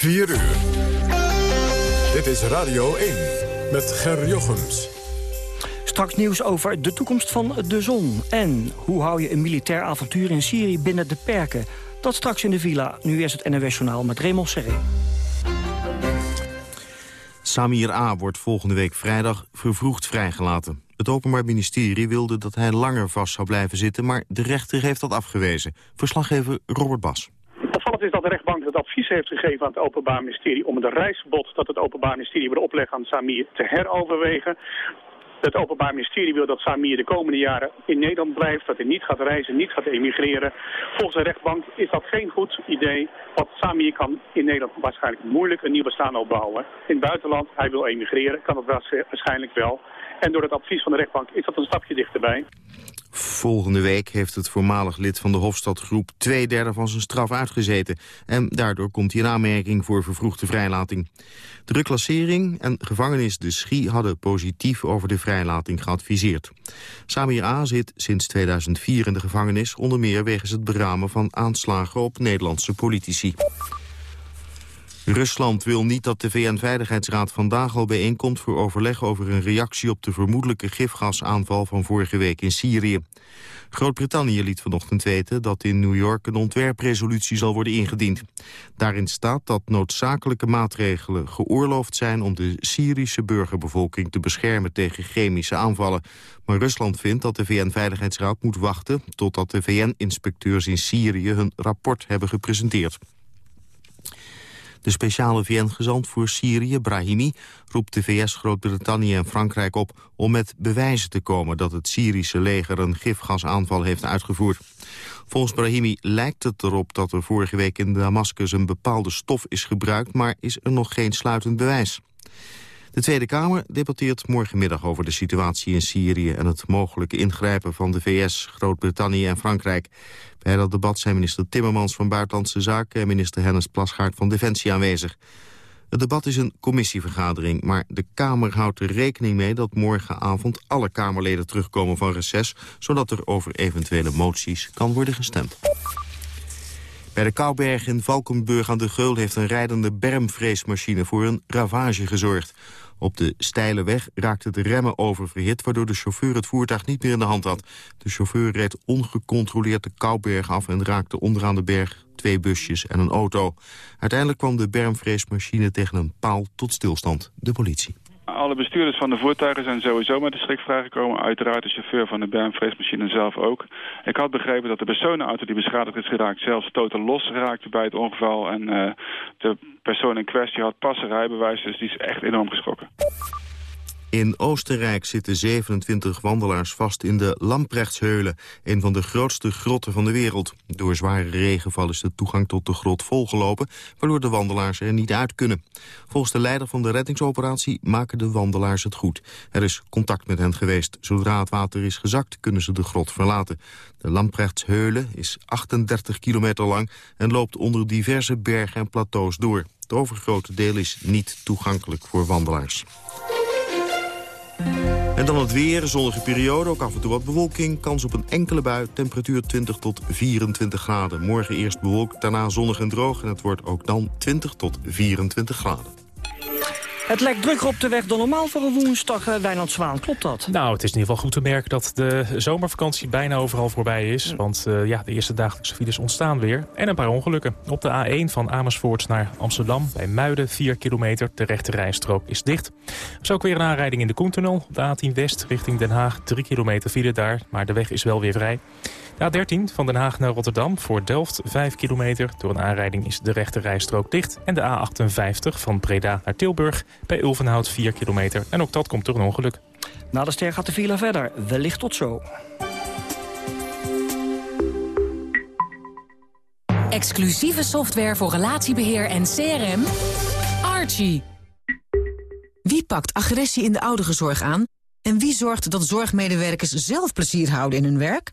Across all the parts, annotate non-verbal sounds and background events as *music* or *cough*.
4 uur. Dit is Radio 1 met Ger Jochems. Straks nieuws over de toekomst van de zon. En hoe hou je een militair avontuur in Syrië binnen de perken? Dat straks in de villa. Nu is het NWS Journaal met Raymond Serré. Samir A. wordt volgende week vrijdag vervroegd vrijgelaten. Het Openbaar Ministerie wilde dat hij langer vast zou blijven zitten... maar de rechter heeft dat afgewezen. Verslaggever Robert Bas. De rechtbank het advies heeft gegeven aan het Openbaar Ministerie... om het reisverbod dat het Openbaar Ministerie wil opleggen aan Samir te heroverwegen. Het Openbaar Ministerie wil dat Samir de komende jaren in Nederland blijft, dat hij niet gaat reizen, niet gaat emigreren. Volgens de rechtbank is dat geen goed idee, want Samir kan in Nederland waarschijnlijk moeilijk een nieuw bestaan opbouwen. In het buitenland, hij wil emigreren, kan dat waarschijnlijk wel. En door het advies van de rechtbank is dat een stapje dichterbij. Volgende week heeft het voormalig lid van de Hofstadgroep... twee derde van zijn straf uitgezeten. En daardoor komt hij in aanmerking voor vervroegde vrijlating. De reclassering en gevangenis De Schie hadden positief over de vrijlating geadviseerd. Samir A. zit sinds 2004 in de gevangenis... onder meer wegens het beramen van aanslagen op Nederlandse politici. Rusland wil niet dat de VN-veiligheidsraad vandaag al bijeenkomt... voor overleg over een reactie op de vermoedelijke gifgasaanval van vorige week in Syrië. Groot-Brittannië liet vanochtend weten dat in New York een ontwerpresolutie zal worden ingediend. Daarin staat dat noodzakelijke maatregelen geoorloofd zijn om de Syrische burgerbevolking te beschermen tegen chemische aanvallen. Maar Rusland vindt dat de VN-veiligheidsraad moet wachten totdat de VN-inspecteurs in Syrië hun rapport hebben gepresenteerd. De speciale VN-gezant voor Syrië, Brahimi, roept de VS, Groot-Brittannië en Frankrijk op om met bewijzen te komen dat het Syrische leger een gifgasaanval heeft uitgevoerd. Volgens Brahimi lijkt het erop dat er vorige week in Damascus een bepaalde stof is gebruikt, maar is er nog geen sluitend bewijs. De Tweede Kamer debatteert morgenmiddag over de situatie in Syrië... en het mogelijke ingrijpen van de VS, Groot-Brittannië en Frankrijk. Bij dat debat zijn minister Timmermans van Buitenlandse Zaken... en minister Hennis Plasgaard van Defensie aanwezig. Het debat is een commissievergadering, maar de Kamer houdt er rekening mee... dat morgenavond alle Kamerleden terugkomen van reces... zodat er over eventuele moties kan worden gestemd. Bij de Kouberg in Valkenburg aan de Geul heeft een rijdende bermvreesmachine voor een ravage gezorgd. Op de steile weg raakte de remmen oververhit... waardoor de chauffeur het voertuig niet meer in de hand had. De chauffeur reed ongecontroleerd de Kouberg af... en raakte onderaan de berg twee busjes en een auto. Uiteindelijk kwam de bermvreesmachine tegen een paal tot stilstand. De politie. Alle bestuurders van de voertuigen zijn sowieso met de schrik vrijgekomen. Uiteraard de chauffeur van de bermvreesmachine zelf ook. Ik had begrepen dat de personenauto die beschadigd is geraakt... zelfs totaal los raakte bij het ongeval. En uh, de persoon in kwestie had pas een rijbewijs, dus die is echt enorm geschrokken. In Oostenrijk zitten 27 wandelaars vast in de Lamprechtsheulen... een van de grootste grotten van de wereld. Door zware regenval is de toegang tot de grot volgelopen... waardoor de wandelaars er niet uit kunnen. Volgens de leider van de reddingsoperatie maken de wandelaars het goed. Er is contact met hen geweest. Zodra het water is gezakt, kunnen ze de grot verlaten. De Lamprechtsheulen is 38 kilometer lang... en loopt onder diverse bergen en plateaus door. Het overgrote deel is niet toegankelijk voor wandelaars. En dan het weer, zonnige periode, ook af en toe wat bewolking. Kans op een enkele bui, temperatuur 20 tot 24 graden. Morgen eerst bewolkt, daarna zonnig en droog. En het wordt ook dan 20 tot 24 graden. Het lijkt drukker op de weg dan normaal voor een woensdag, uh, Wijnand Zwaan. Klopt dat? Nou, het is in ieder geval goed te merken dat de zomervakantie bijna overal voorbij is. Want uh, ja, de eerste dagelijkse files ontstaan weer. En een paar ongelukken. Op de A1 van Amersfoort naar Amsterdam bij Muiden 4 kilometer. De rechte rijstrook is dicht. Er is ook weer een aanrijding in de Koentunnel. Op de A10 West richting Den Haag 3 kilometer file daar. Maar de weg is wel weer vrij. De A13 van Den Haag naar Rotterdam voor Delft 5 kilometer. Door een aanrijding is de rechte rijstrook dicht. En de A58 van Breda naar Tilburg bij Ulvenhout 4 kilometer. En ook dat komt door een ongeluk. Na de ster gaat de file verder. Wellicht tot zo. Exclusieve software voor relatiebeheer en CRM. Archie. Wie pakt agressie in de ouderenzorg aan? En wie zorgt dat zorgmedewerkers zelf plezier houden in hun werk?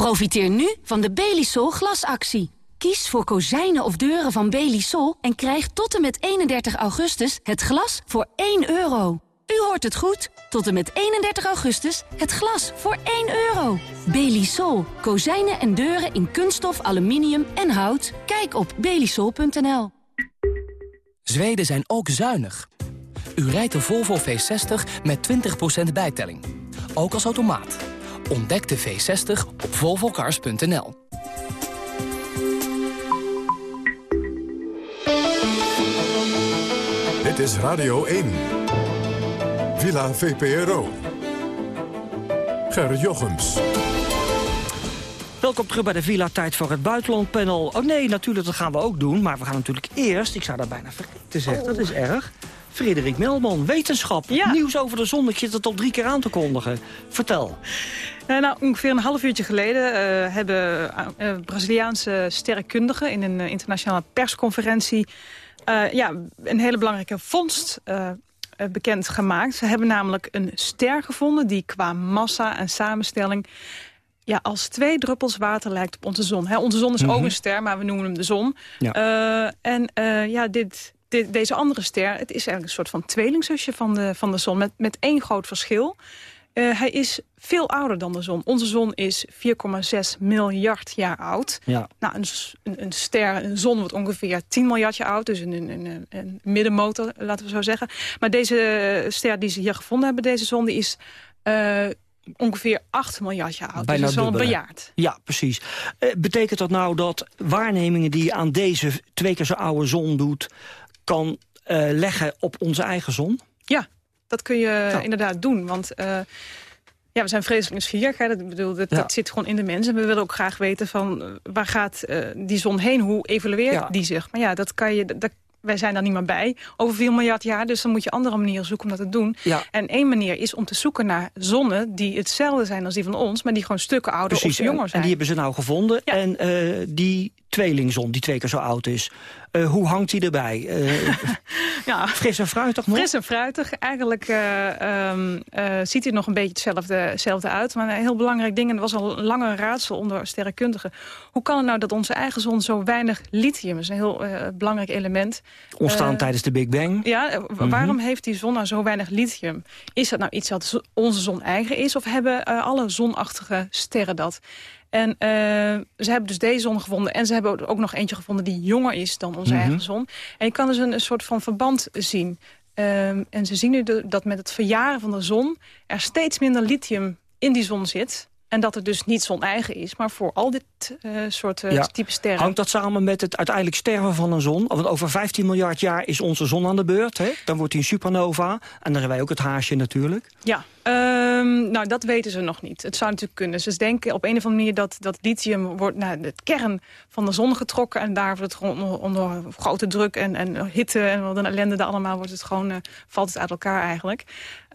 Profiteer nu van de Belisol glasactie. Kies voor kozijnen of deuren van Belisol en krijg tot en met 31 augustus het glas voor 1 euro. U hoort het goed. Tot en met 31 augustus het glas voor 1 euro. Belisol. Kozijnen en deuren in kunststof, aluminium en hout. Kijk op belisol.nl. Zweden zijn ook zuinig. U rijdt de Volvo V60 met 20% bijtelling. Ook als automaat. Ontdek de V60 op volvocars.nl. Dit is Radio 1. Villa VPRO. Ger Jochems. Welkom terug bij de Villa Tijd voor het Buitenlandpanel. Oh nee, natuurlijk, dat gaan we ook doen. Maar we gaan natuurlijk eerst, ik zou dat bijna vergeten zeggen, dat is erg... Frederik Melman, wetenschap, nieuws over de zon. Ik zit het al drie keer aan te kondigen. Vertel. Nou, ongeveer een half uurtje geleden uh, hebben uh, Braziliaanse sterrenkundigen... in een internationale persconferentie ja, een hele belangrijke vondst bekend gemaakt. Ze hebben namelijk een ster gevonden die qua massa en samenstelling ja, als twee druppels water lijkt op onze zon. onze zon is ook mhm. een ster, maar we noemen hem de zon. Ja. en ja, dit, deze andere ster, het is eigenlijk een soort van tweelingzusje van de, van de zon... met, met één groot verschil. Uh, hij is veel ouder dan de zon. Onze zon is 4,6 miljard jaar oud. Ja. Nou, een, een, een, ster, een zon wordt ongeveer 10 miljard jaar oud. Dus een, een, een, middenmotor, laten we zo zeggen. Maar deze ster die ze hier gevonden hebben, deze zon, die is... Uh, ongeveer 8 miljard jaar oud. Bijna dus dat is al bejaard. Ja, precies. Uh, betekent dat nou dat waarnemingen die je aan deze twee keer zo oude zon doet kan uh, leggen op onze eigen zon? Ja, dat kun je inderdaad doen. Want uh, ja, we zijn vreselijk nieuwsgierig. Hè? Dat, bedoel, dat, dat, zit gewoon in de mensen. We willen ook graag weten van uh, waar gaat die zon heen? Hoe evalueert die zich? Maar ja, dat kan je, dat, wij zijn daar niet meer bij over 4 miljard jaar. Dus dan moet je andere manieren zoeken om dat te doen. Ja. En één manier is om te zoeken naar zonnen die hetzelfde zijn als die van ons... maar die gewoon stukken ouder of jonger zijn. En die hebben ze nou gevonden. En uh, die tweelingzon, die twee keer zo oud is... Uh, hoe hangt hij erbij? Uh, *laughs* ja. Fris en fruitig nog? Fris en fruitig. Eigenlijk uh, um, ziet hij nog een beetje hetzelfde, hetzelfde uit. Maar een heel belangrijk ding, en dat was al een langer raadsel onder sterrenkundigen. Hoe kan het nou dat onze eigen zon zo weinig lithium is? Een heel belangrijk element. Ontstaan tijdens de Big Bang? Ja, waarom mhm. heeft die zon nou zo weinig lithium? Is dat nou iets dat onze zon eigen is? Of hebben alle zonachtige sterren dat? En uh, ze hebben dus deze zon gevonden. En ze hebben ook nog eentje gevonden die jonger is dan onze mhm. eigen zon. En je kan dus een, een soort van verband zien. Um, en ze zien nu de, dat met het verjaren van de zon... er steeds minder lithium in die zon zit. En dat het dus niet zon-eigen is, maar voor al dit uh, soort uh, type sterren. Hangt dat samen met het uiteindelijk sterven van een zon? Want over 15 miljard jaar is onze zon aan de beurt. Hè? Dan wordt hij een supernova. En dan hebben wij ook het haasje natuurlijk. Ja, um, nou dat weten ze nog niet. Het zou natuurlijk kunnen. Ze denken op een of andere manier dat, dat lithium wordt naar de kern van de zon getrokken. En daar wordt het onder, grote druk en, en hitte en wat een ellende daar allemaal wordt het gewoon, uh, valt het uit elkaar eigenlijk.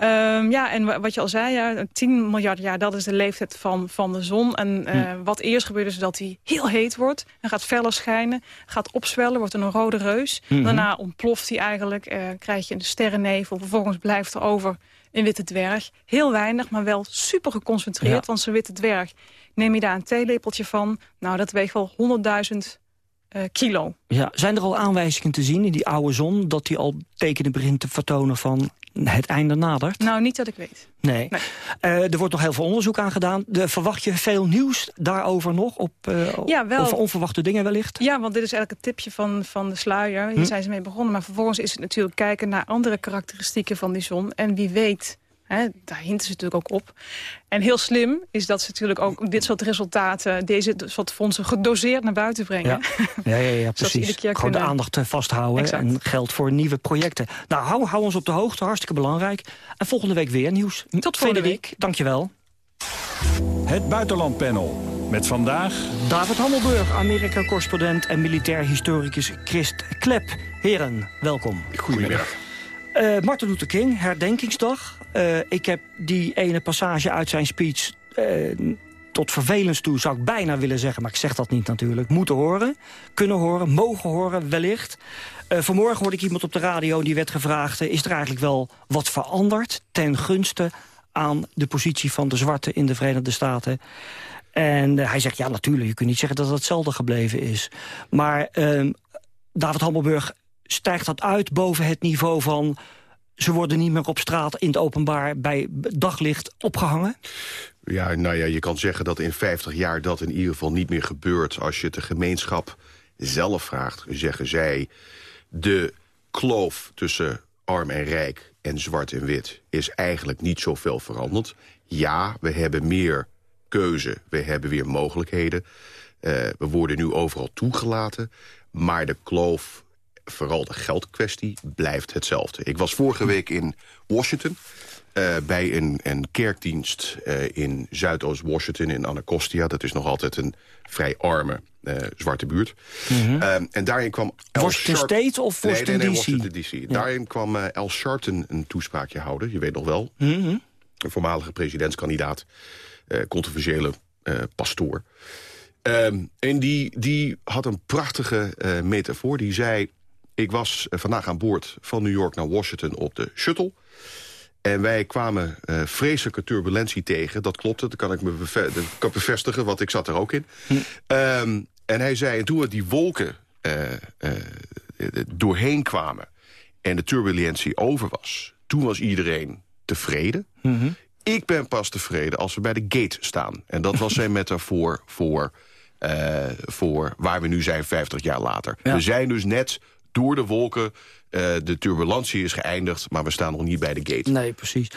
Um, ja, en wat je al zei, ja, 10 miljard jaar, dat is de leeftijd van, van de zon. En uh, hm. wat eerst gebeurt is dat hij heel heet wordt. En gaat feller schijnen, gaat opzwellen, wordt een rode reus. Mm Daarna ontploft hij eigenlijk, uh, krijg je een sterrennevel. Vervolgens blijft er over een witte dwerg. Heel weinig, maar wel super geconcentreerd. Want zo'n witte dwerg, neem je daar een theelepeltje van... nou, dat weegt wel 100.000 uh, kilo. Ja, zijn er al aanwijzingen te zien in die oude zon... dat die al tekenen begint te vertonen van het einde nadert? Nou, niet dat ik weet. Nee. nee. Uh, er wordt nog heel veel onderzoek aan gedaan. De, verwacht je veel nieuws daarover nog? Op, uh, ja, wel. Over onverwachte dingen wellicht? Ja, want dit is eigenlijk het tipje van, van de sluier. Hier hm? zijn ze mee begonnen. Maar vervolgens is het natuurlijk kijken naar andere karakteristieken van die zon. En wie weet Hè, daar hinten ze natuurlijk ook op. En heel slim is dat ze natuurlijk ook dit soort resultaten... deze soort fondsen gedoseerd naar buiten brengen. Ja, ja, ja, ja *laughs* precies. Gewoon kunnen... de aandacht vasthouden exact. en geld voor nieuwe projecten. Nou, hou, hou ons op de hoogte, hartstikke belangrijk. En volgende week weer nieuws. Tot volgende week. dankjewel. Het Buitenlandpanel. Met vandaag... David Hammelburg, Amerika-correspondent en militair historicus Christ Klep. Heren, welkom. Goedemiddag. Uh, Martin Luther King, herdenkingsdag. Uh, ik heb die ene passage uit zijn speech... Uh, tot vervelens toe zou ik bijna willen zeggen... maar ik zeg dat niet natuurlijk. Moeten horen, kunnen horen, mogen horen, wellicht. vanmorgen hoorde ik iemand op de radio die werd gevraagd... is er eigenlijk wel wat veranderd ten gunste aan de positie van de zwarte in de Verenigde Staten. En hij zegt, ja natuurlijk, je kunt niet zeggen dat het hetzelfde gebleven is. Maar uh, David Hammelburg stijgt dat uit boven het niveau van... ze worden niet meer op straat in het openbaar bij daglicht opgehangen? Ja, nou ja, je kan zeggen dat in 50 jaar dat in ieder geval niet meer gebeurt... als je de gemeenschap zelf vraagt, zeggen zij... de kloof tussen arm en rijk en zwart en wit is eigenlijk niet zoveel veranderd. Ja, we hebben meer keuze, we hebben weer mogelijkheden. Uh, we worden nu overal toegelaten. Maar de kloof, vooral de geldkwestie, blijft hetzelfde. Ik was vorige week in Washington... Uh, bij een, een kerkdienst uh, in Zuidoost-Washington, in Anacostia. Dat is nog altijd een vrij arme uh, zwarte buurt. Mm -hmm. en daarin kwam... Washington State of Washington nee, nee, nee, Washington DC? Ja. Daarin kwam El Sharpton een toespraakje houden. Je weet nog wel. Mm -hmm. Een voormalige presidentskandidaat. controversiële pastoor. Um, en die, die had een prachtige metafoor. Die zei... Ik was vandaag aan boord van New York naar Washington op de shuttle... En wij kwamen uh, vreselijke turbulentie tegen. Dat klopte, dat kan ik me beve dat kan bevestigen, want ik zat er ook in. Hm. Um, en hij zei, en toen we die wolken uh, uh, doorheen kwamen... en de turbulentie over was, toen was iedereen tevreden. Mm -hmm. Ik ben pas tevreden als we bij de gate staan. En dat was zijn *laughs* metafoor voor, voor waar we nu zijn 50 jaar later. Ja. We zijn dus net door de wolken de turbulentie is geëindigd, maar we staan nog niet bij de gate. Nee, precies.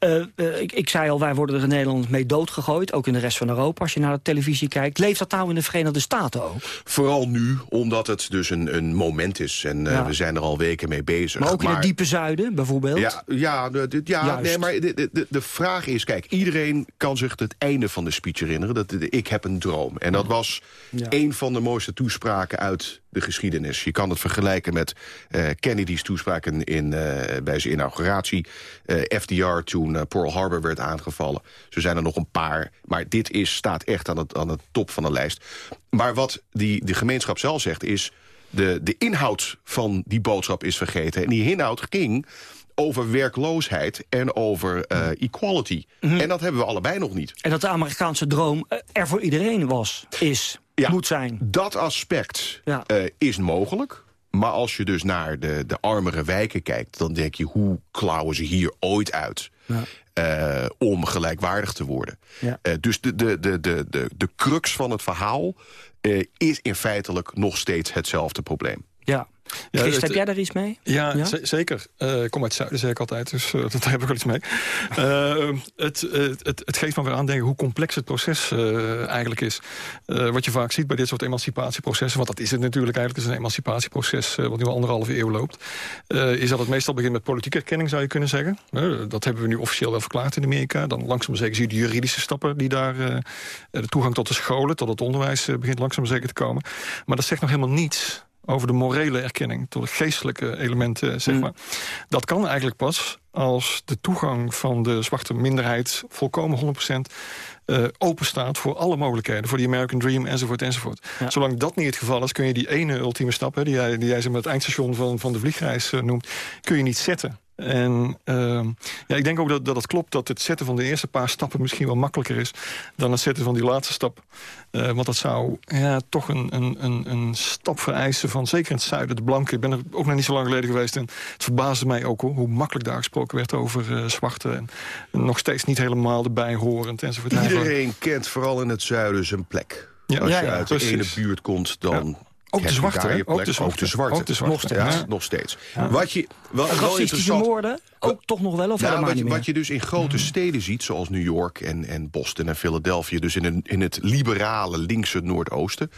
Uh, uh, ik, ik, zei al, wij worden er in Nederland mee doodgegooid. Ook in de rest van Europa, als je naar de televisie kijkt. Leeft dat nou in de Verenigde Staten ook? Vooral nu, omdat het dus een, een moment is. En ja. we zijn er al weken mee bezig. Maar ook in het diepe zuiden, bijvoorbeeld? Ja, ja, de, ja nee, maar de, de, de vraag is... Kijk, iedereen kan zich het einde van de speech herinneren. Dat, ik heb een droom. En dat was ja. een van de mooiste toespraken uit de geschiedenis. Je kan het vergelijken met uh, Kennedy's toespraken in, uh, bij zijn inauguratie. Uh, FDR toen Pearl Harbor werd aangevallen. Zo zijn er nog een paar. Maar dit is, staat echt aan het, aan het top van de lijst. Maar wat die, de gemeenschap zelf zegt is... De, de inhoud van die boodschap is vergeten. En die inhoud ging over werkloosheid en over uh, equality. Mm -hmm. En dat hebben we allebei nog niet. En dat de Amerikaanse droom er voor iedereen was, is, ja, moet zijn. Dat aspect ja. uh, is mogelijk. Maar als je dus naar de, de armere wijken kijkt... dan denk je, hoe klauwen ze hier ooit uit... Ja. Uh, om gelijkwaardig te worden. Ja. Uh, dus de, de, de, de, de, de crux van het verhaal... Uh, is in feitelijk nog steeds hetzelfde probleem. Ja, ja, Christ, het, heb jij daar iets mee? Ja, ja? zeker. Uh, ik kom uit het zuiden, zeg ik altijd, dus uh, daar heb ik wel iets mee. Uh, het, het, het geeft me weer aandenken hoe complex het proces eigenlijk is. wat je vaak ziet bij dit soort emancipatieprocessen... want dat is het natuurlijk eigenlijk, het is een emancipatieproces... wat nu al anderhalve eeuw loopt... is dat het meestal begint met politieke erkenning, zou je kunnen zeggen. dat hebben we nu officieel wel verklaard in Amerika. Dan langzaam zeker zie je de juridische stappen die daar... de toegang tot de scholen, tot het onderwijs begint langzaam zeker te komen. Maar dat zegt nog helemaal niets over de morele erkenning, tot de geestelijke elementen, zeg maar. Mm. Dat kan eigenlijk pas als de toegang van de zwarte minderheid volkomen 100% uh, open staat voor alle mogelijkheden. Voor die American Dream enzovoort enzovoort. Ja. Zolang dat niet het geval is, kun je die ene ultieme stap... Hè, die jij, die jij ze met het eindstation van, van de vliegreis uh, noemt, kun je niet zetten. En uh, ja, ik denk ook dat, dat het klopt dat het zetten van de eerste paar stappen misschien wel makkelijker is dan het zetten van die laatste stap. Uh, want dat zou ja, toch een, een, een, een stap vereisen van, zeker in het zuiden, de blanken. Ik ben er ook nog niet zo lang geleden geweest en het verbaasde mij ook hoor, hoe makkelijk daar gesproken werd over uh, zwarte. En nog steeds niet helemaal erbij horend enzovoort. Iedereen kent vooral in het zuiden zijn plek. Ja. Als je ja, ja, uit de ene buurt komt, dan Ook de zwarte, ook de zwarte. Ook de zwarte. Ook de zwarte. Nog steeds. Ja. Nog steeds. Wat je, wel, Racistische moorden? Ook toch nog wel of Nou, helemaal wat, niet meer? wat je dus in grote steden ziet, zoals New York en, en Boston en Philadelphia... dus in, een, in het liberale linkse Noordoosten...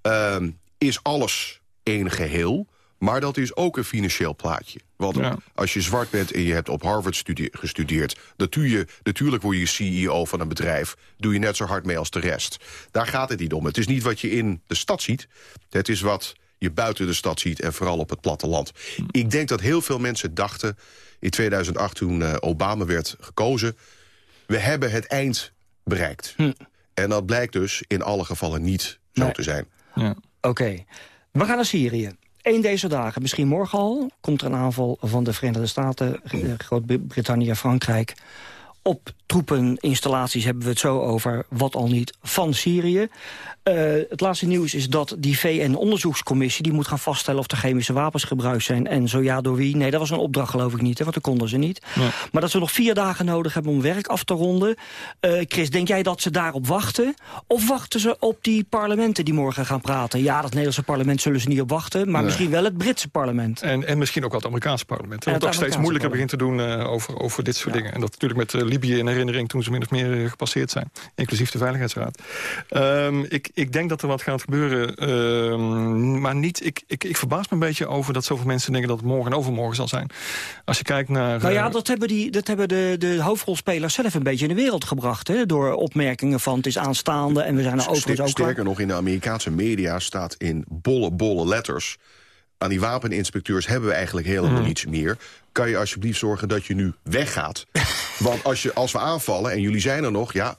ehm, is alles één geheel, maar dat is ook een financieel plaatje. Want Ja. als je zwart bent en je hebt op Harvard gestudeerd... Dat doe je, natuurlijk word je CEO van een bedrijf... doe je net zo hard mee als de rest. Daar gaat het niet om. Het is niet wat je in de stad ziet. Het is wat je buiten de stad ziet en vooral op het platteland. Ik denk dat heel veel mensen dachten in 2008 toen eh, Obama werd gekozen... we hebben het eind bereikt. En dat blijkt dus in alle gevallen niet zo Nee. te zijn. Oké, we gaan naar Syrië. Eén deze dagen, misschien morgen al, komt er een aanval van de Verenigde Staten, eh, Groot-Brittannië, Frankrijk. Op troepeninstallaties hebben we het zo over, wat al niet, van Syrië. Eh, het laatste nieuws is dat die VN-onderzoekscommissie... die moet gaan vaststellen of er chemische wapens gebruikt zijn. En zo ja, door wie? Nee, dat was een opdracht geloof ik niet, hè, want dat konden ze niet. Maar dat ze nog vier dagen nodig hebben om werk af te ronden. Eh, Chris, denk jij dat ze daarop wachten? Of wachten ze op die parlementen die morgen gaan praten? Ja, dat Nederlandse parlement zullen ze niet op wachten... maar Nee. misschien wel het Britse parlement. En, en misschien ook wel het Amerikaanse parlement. En het ook steeds moeilijker begint te doen eh, over, over dit soort dingen. En dat natuurlijk met Libië in herinnering toen ze min of meer eh, gepasseerd zijn. Inclusief de Veiligheidsraad. Ehm, ik, ik denk dat er wat gaat gebeuren. ehm, maar niet, ik, ik, ik verbaas me een beetje over dat zoveel mensen denken dat het morgen en overmorgen zal zijn. Als je kijkt naar... Nou ja, eh, dat hebben, die, dat hebben de, de hoofdrolspelers zelf een beetje in de wereld gebracht. Hè? Door opmerkingen van het is aanstaande en we zijn er overigens ook... klaar. Sterker nog, in de Amerikaanse media staat in bolle, bolle letters... aan die wapeninspecteurs hebben we eigenlijk helemaal Mhm. niets meer. Kan je alsjeblieft zorgen dat je nu weggaat? *laughs* Want als, je, als we aanvallen en jullie zijn er nog, ja,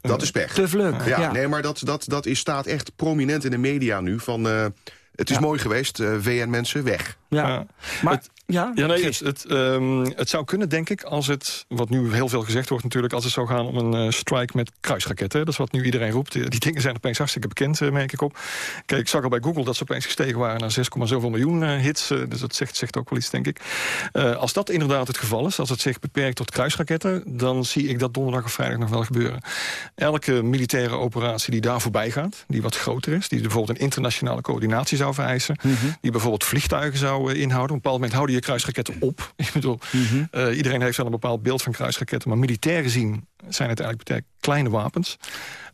dat is pech. Te vlug, Ja, ja. nee, maar dat, dat, dat is, staat echt prominent in de media nu. Van, eh, het is mooi geweest, eh, VN-mensen, weg. Ja. Maar, ja, Ja, nee, het, het, ehm, het zou kunnen, denk ik, als het, wat nu heel veel gezegd wordt natuurlijk, als het zou gaan om een eh, strike met kruisraketten. Dat is wat nu iedereen roept. Die, die dingen zijn opeens hartstikke bekend, eh, merk ik op. Kijk, ik zag al bij Google dat ze opeens gestegen waren naar 6, zoveel miljoen eh, hits. dus dat zegt, zegt ook wel iets, denk ik. Als dat inderdaad het geval is, als het zich beperkt tot kruisraketten, dan zie ik dat donderdag of vrijdag nog wel gebeuren. Elke militaire operatie die daar voorbij gaat, die wat groter is, die bijvoorbeeld een internationale coördinatie zou vereisen, die bijvoorbeeld vliegtuigen zou inhouden. Op een bepaald moment houden je kruisraketten op. *laughs* Ik bedoel, eh, iedereen heeft wel een bepaald beeld van kruisraketten, maar militair gezien zijn het eigenlijk kleine wapens.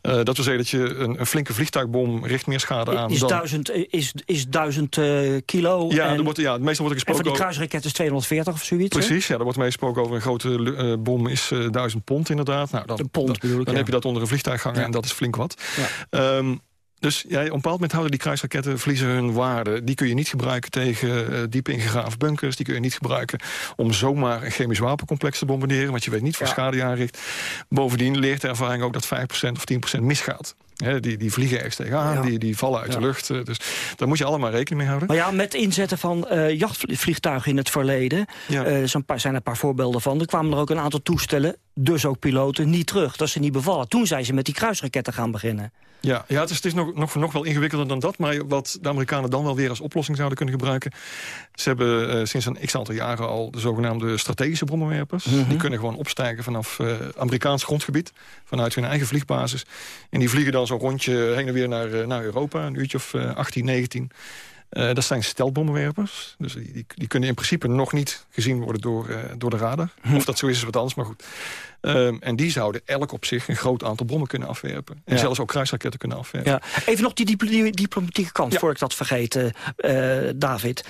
Eh, dat wil zeggen dat je een, een flinke vliegtuigbom richt meer schade aan Is dan... duizend, is, is duizend eh, kilo. Ja, en, er wordt, ja, meestal wordt er gesproken die over... kruisraket is 240 of zoiets. hè? Precies, ja, er wordt meestal over een grote eh, bom is eh, 1000 pond inderdaad. Nou, dan, Een pond dan, bedoel ik, dan ja. heb je dat onder een vliegtuig hangen Ja. en dat is flink wat. Ja. Ehm, dus ja, op een bepaald moment houden die kruisraketten verliezen hun waarde. Die kun je niet gebruiken tegen eh, diep ingegraven bunkers. Die kun je niet gebruiken om zomaar een chemisch wapencomplex te bombarderen. Want je weet niet Ja. schade je aanricht. Bovendien leert de ervaring ook dat 5% of 10% misgaat. Die, die vliegen ergens tegenaan, Ja. die, die vallen uit Ja. de lucht. eh, Dus daar moet je allemaal rekening mee houden. Maar ja, met inzetten van eh, jachtvliegtuigen in het verleden... Ja. zijn er een paar voorbeelden van. Er kwamen er ook een aantal toestellen, dus ook piloten, niet terug. Dat ze niet bevallen. Toen zijn ze met die kruisraketten gaan beginnen. Ja, ja het is, het is nog, nog, nog wel ingewikkelder dan dat. Maar wat de Amerikanen dan wel weer als oplossing zouden kunnen gebruiken... ze hebben eh, sinds een x-aantal jaren al de zogenaamde strategische bommenwerpers. Mhm. Die kunnen gewoon opstijgen vanaf eh, Amerikaans grondgebied. Vanuit hun eigen vliegbasis. En die vliegen dan zo'n rondje heen en weer naar, eh, naar Europa. Een uurtje of eh, 18, 19. Eh, dat zijn steltbommenwerpers. Dus die, die, die kunnen in principe nog niet gezien worden door, eh, door de radar. Hm. Of dat zo is, is wat anders, maar goed. Ehm, en die zouden elk op zich een groot aantal bommen kunnen afwerpen. En Ja. zelfs ook kruisraketten kunnen afwerpen. Ja. Even nog die, dipl- die diplomatieke kant, Ja. voor ik dat vergeet, eh, eh, David.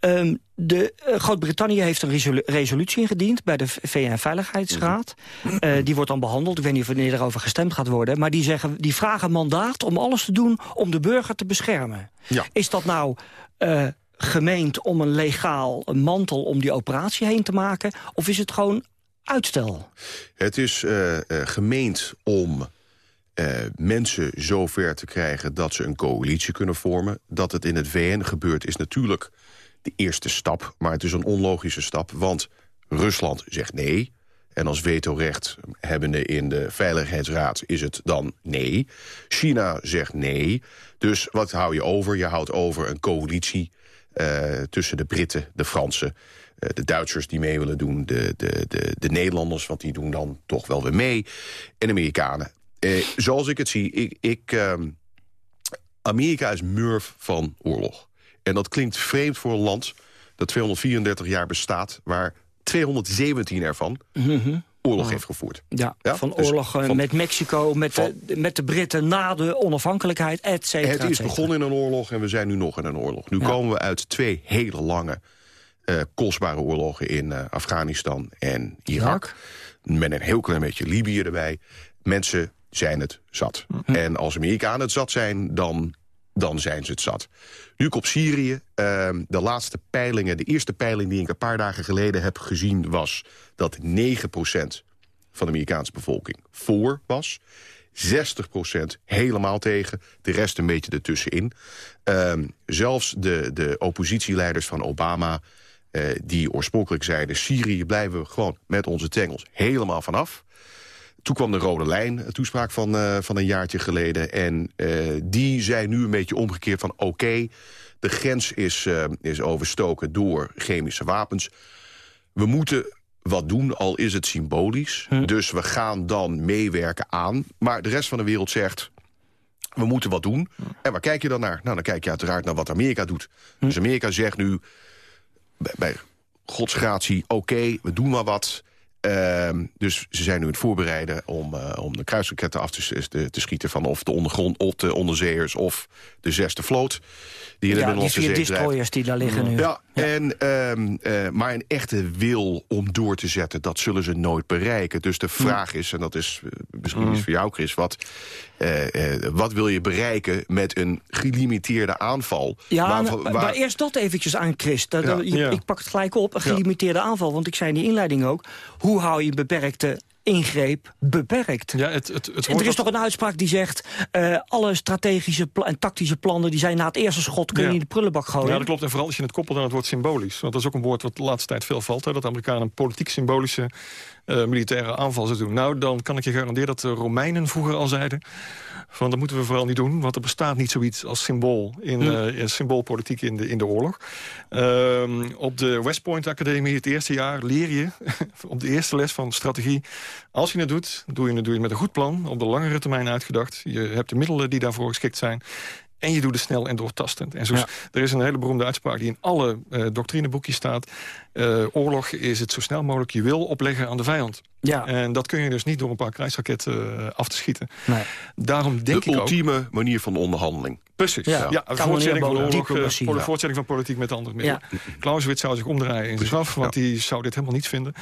Ehm, de, eh, Groot-Brittannië heeft een resolu- resolutie ingediend bij de VN-veiligheidsraad. Eh, die wordt dan behandeld. Ik weet niet wanneer erover gestemd gaat worden. Maar die, zeggen, die vragen mandaat om alles te doen om de burger te beschermen. Ja. Is dat nou eh, gemeend om een legaal mantel om die operatie heen te maken? Of is het gewoon uitstel? Het is eh, eh, gemeend om eh, mensen zover te krijgen dat ze een coalitie kunnen vormen. Dat het in het VN gebeurt is natuurlijk de eerste stap. Maar het is een onlogische stap, want Rusland zegt nee. En als vetorecht hebbende in de Veiligheidsraad is het dan nee. China zegt nee. Dus wat hou je over? Je houdt over een coalitie tussen de Britten, de Fransen... eh, de Duitsers die mee willen doen, de, de, de, de Nederlanders... want die doen dan toch wel weer mee, en de Amerikanen. Eh, zoals ik het zie, ik... ik ehm, Amerika is murf van oorlog. En dat klinkt vreemd voor een land dat 234 jaar bestaat... waar 217 ervan oorlog heeft gevoerd. Ja, van dus oorlog eh, met Mexico, met, de, met de Britten na de onafhankelijkheid, et cetera. Het is begonnen in een oorlog en we zijn nu nog in een oorlog. Nu komen we uit twee hele lange, kostbare oorlogen in uh, Afghanistan en Irak. Met een heel klein beetje Libië erbij. Mensen zijn het zat. Mhm. En als Amerikanen het zat zijn, dan, dan zijn ze het zat. Nu op Syrië. Uh, de laatste peilingen, de eerste peiling die ik een paar dagen geleden heb gezien... was dat 9% van de Amerikaanse bevolking voor was. 60% helemaal tegen, de rest een beetje ertussenin. Uh, zelfs de, de oppositieleiders van Obama... Uh, die oorspronkelijk zeiden... Syrië blijven we gewoon met onze tengels helemaal vanaf. Toen kwam de rode lijn, een toespraak van, uh, van een jaartje geleden. En uh, die zei nu een beetje omgekeerd van... oké, okay, de grens is, is overstoken door chemische wapens. We moeten wat doen, al is het symbolisch. Hm. Dus we gaan dan meewerken aan. Maar de rest van de wereld zegt... we moeten wat doen. Hm. En waar kijk je dan naar? Nou, dan kijk je uiteraard naar wat Amerika doet. Hm. Dus Amerika zegt nu... bij, bij godsgratie, oké, we doen maar wat... Uh, dus ze zijn nu het voorbereiden om, uh, om de kruisraketten af te, te, te, schieten... van of de ondergrond, of de onderzeeërs of de zesde vloot. Die in ja, de Middellandse Zee destroyers die daar liggen nu. Ja, ja. En, um, uh, maar een echte wil om door te zetten, dat zullen ze nooit bereiken. Dus de vraag is, en dat is misschien mm. is voor jou Chris... Wat, wat wil je bereiken met een gelimiteerde aanval? Ja, waar, nou, waar... maar eerst dat eventjes aan Chris. Dat, ja. je, ik pak het gelijk op, een gelimiteerde aanval. Want ik zei in de inleiding ook... hoe hou je beperkte ingreep beperkt. Ja, het, het, het er is toch een uitspraak die zegt... Uh, alle strategische en tactische plannen... die zijn na het eerste schot kun je ja. in de prullenbak gooien. Ja, dat klopt. En vooral als je het koppelt aan het woord symbolisch. Want dat is ook een woord wat de laatste tijd veel valt. Hè, dat de Amerikanen een politiek-symbolische uh, militaire aanval zullen doen. Nou, dan kan ik je garanderen dat de Romeinen vroeger al zeiden... van dat moeten we vooral niet doen, want er bestaat niet zoiets als symbool... in, uh, symboolpolitiek in de, in de oorlog. Uh, op de West Point Academie het eerste jaar leer je... *laughs* op de eerste les van strategie... als je het doet, doe je het, doe je het met een goed plan... op de langere termijn uitgedacht. Je hebt de middelen die daarvoor geschikt zijn... En je doet het snel en doortastend. En zo, ja. Er is een hele beroemde uitspraak die in alle uh, doctrineboekjes staat. Uh, oorlog is het zo snel mogelijk je wil opleggen aan de vijand. Ja. En dat kun je dus niet door een paar kruisraketten uh, af te schieten. Nee. Daarom denk de ik ultieme ook, manier van onderhandeling. Precies. Ja, ja de voortzetting van oorlog, voor de voortzetting van politiek met andere middelen. Ja. Clausewitz zou zich omdraaien in zijn graf, want ja. die zou dit helemaal niet vinden.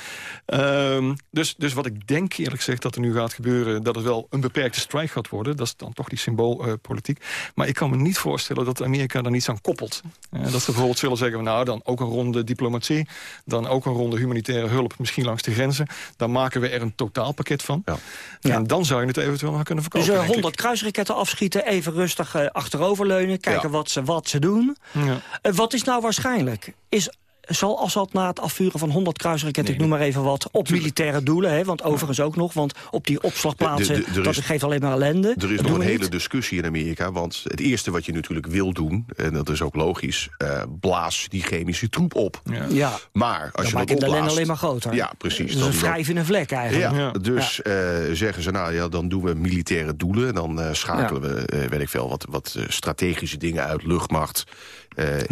Um, dus, dus wat ik denk eerlijk gezegd dat er nu gaat gebeuren... dat het wel een beperkte strike gaat worden. Dat is dan toch die symboolpolitiek. Uh, maar ik kan me niet voorstellen dat Amerika daar niets aan koppelt. Uh, dat ze bijvoorbeeld zullen zeggen, nou dan ook een ronde diplomatie... dan ook een ronde humanitaire hulp, misschien langs de grenzen. Dan maken we er een totaalpakket van. Ja. En dan zou je het eventueel nog kunnen verkopen. Dus uh, 100 kruisraketten afschieten, even rustig uh, achteroverleunen... kijken ja. wat, ze, wat ze doen. Ja. Uh, wat is nou waarschijnlijk? Is zal Assad na het afvuren van 100 kruisraketten, nee, ik noem maar even wat, op militaire doelen, hè, want overigens ook nog, want op die opslagplaatsen, de, de, de, dat is, geeft alleen maar ellende. Er is nog een hele discussie in Amerika, want het eerste wat je natuurlijk wil doen, en dat is ook logisch, uh, blaas die chemische troep op. Ja. ja. Maar als dan je dat opblaast... alleen maar groter. Ja, precies. Dus een wrijf in een vlek eigenlijk. Ja, ja. dus uh, zeggen ze, nou ja, dan doen we militaire doelen, en dan uh, schakelen we, weet ik veel, wat, wat strategische dingen uit, luchtmacht,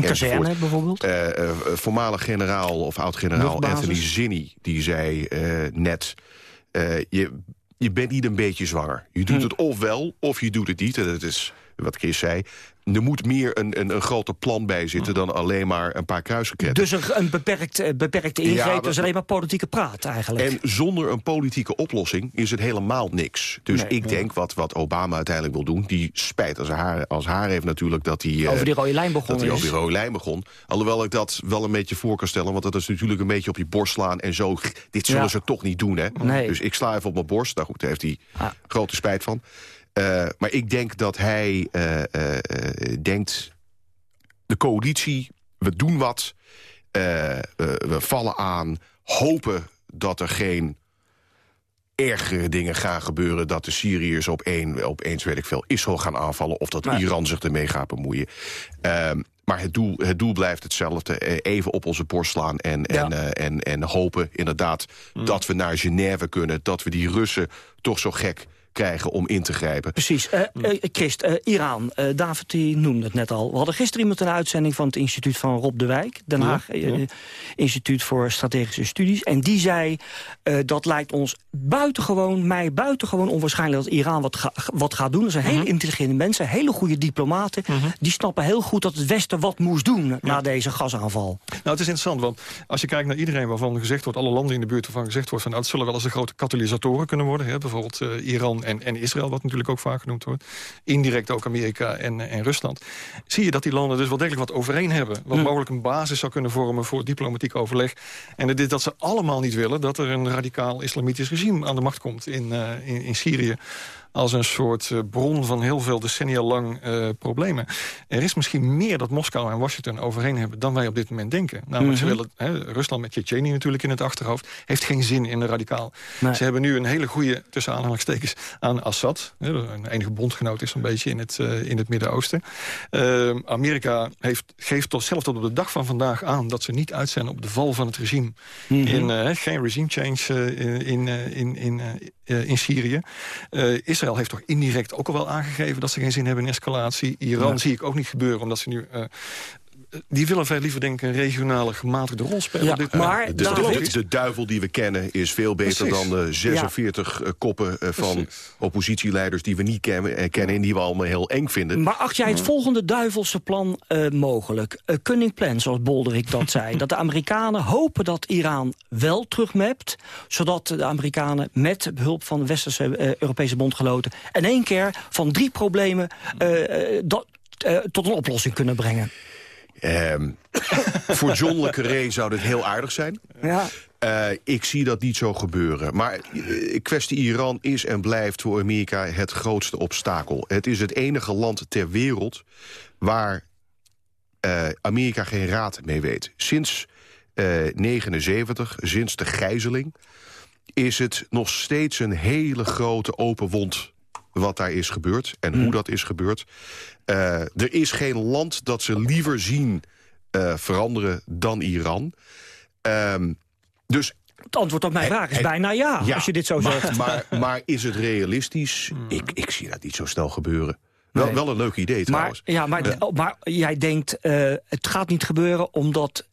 kazerne bijvoorbeeld? Uh, uh, voormalig generaal of oud-generaal Anthony Zinni, die zei net... je, je bent niet een beetje zwanger. Je doet hm. het of wel, of je doet het niet. En dat is wat Chris zei er moet meer een, een, een groter plan bij zitten... dan alleen maar een paar kruisraketten. Dus een, een beperkt, beperkte ingreep, ja, is alleen maar politieke praat eigenlijk. En zonder een politieke oplossing is het helemaal niks. Dus nee, ik nee. denk wat, wat Obama uiteindelijk wil doen... die spijt als haar, als haar heeft natuurlijk dat hij... Over die rode lijn begon Dat hij over die rode lijn begon. Alhoewel ik dat wel een beetje voor kan stellen... want dat is natuurlijk een beetje op je borst slaan en zo... dit zullen ja. ze toch niet doen, hè? Nee. Dus ik sla even op mijn borst. Nou goed, daar heeft hij ah. grote spijt van. Uh, maar ik denk dat hij uh, uh, denkt... de coalitie, we doen wat, we vallen aan... hopen dat er geen ergere dingen gaan gebeuren... dat de Syriërs op een, opeens, weet ik veel, Israël gaan aanvallen... of dat maar... Iran zich ermee gaat bemoeien. Ehm, maar het doel, het doel blijft hetzelfde. Even op onze borst slaan en, ja. en, en, en hopen inderdaad... Mm. dat we naar Genève kunnen, dat we die Russen toch zo gek krijgen om in te grijpen. Precies. Uh, uh, Christ, uh, Iran, David die noemde het net al. We hadden gisteren iemand een uitzending van het instituut van Rob de Wijk. Den Haag, Instituut voor Strategische Studies. En die zei, dat lijkt ons buitengewoon, mij buitengewoon onwaarschijnlijk... dat Iran wat, ga, wat gaat doen. Dat zijn hele intelligente mensen, hele goede diplomaten. Die snappen heel goed dat het Westen wat moest doen... na deze gasaanval. Nou, het is interessant, want als je kijkt naar iedereen waarvan gezegd wordt... alle landen in de buurt waarvan gezegd wordt... van nou, het zullen wel eens de grote katalysatoren kunnen worden. Hè? Bijvoorbeeld Iran en, en Israël, wat natuurlijk ook vaak genoemd wordt. Indirect ook Amerika en, en Rusland. Zie je dat die landen dus wel degelijk wat overeen hebben. Wat mogelijk een basis zou kunnen vormen voor diplomatiek overleg. En is dat ze allemaal niet willen dat er een radicaal islamitisch regime aan de macht komt in, uh, in, in Syrië als een soort uh, bron van heel veel decennia lang uh, problemen. Er is misschien meer dat Moskou en Washington overheen hebben... dan wij op dit moment denken. Namelijk, mm -hmm. ze willen, hè, Rusland met Tsjetsjenië natuurlijk in het achterhoofd... heeft geen zin in de radicaal. Nee. Ze hebben nu een hele goede, tussen aanhalingstekens, aan Assad. Hè, een enige bondgenoot is een beetje in het, uh, in het Midden-Oosten. Amerika heeft, geeft tot, zelf tot op de dag van vandaag aan... dat ze niet uit zijn op de val van het regime. Mm -hmm. in, geen regime change in, in, in, in Syrië. Israël Israël heeft toch indirect ook al wel aangegeven... dat ze geen zin hebben in escalatie. Iran ja. zie ik ook niet gebeuren, omdat ze nu... Die willen veel liever denk ik een regionale gematigde rol spelen. Ja, dit maar de, de, de, duivel die we kennen is veel beter Precies. dan de 46 ja. koppen van Precies. oppositieleiders... die we niet kennen, eh, kennen en die we allemaal heel eng vinden. Maar acht jij het volgende duivelse plan uh, mogelijk? Een cunning plan, zoals Bolderik dat zei. *laughs* dat de Amerikanen hopen dat Iran wel terugmapt... zodat de Amerikanen met behulp van de westerse uh, Europese bondgenoten... in één keer van drie problemen uh, dat, tot een oplossing kunnen brengen. Um, *laughs* voor John Le Carré zou dit heel aardig zijn. Ja. Uh, ik zie dat niet zo gebeuren. Maar uh, kwestie Iran is en blijft voor Amerika het grootste obstakel. Het is het enige land ter wereld waar uh, Amerika geen raad mee weet. Sinds 1979, sinds de gijzeling... is het nog steeds een hele grote open wond wat daar is gebeurd en hoe dat is gebeurd. Uh, er is geen land dat ze liever zien uh, veranderen dan Iran. Um, dus het antwoord op mijn vraag is bijna ja, ja, als je dit zo maar, zegt. *laughs* Maar, maar is het realistisch? Mm. Ik, ik zie dat niet zo snel gebeuren. Wel, nee. wel een leuk idee trouwens. Maar, ja, maar, uh, maar jij denkt, uh, het gaat niet gebeuren omdat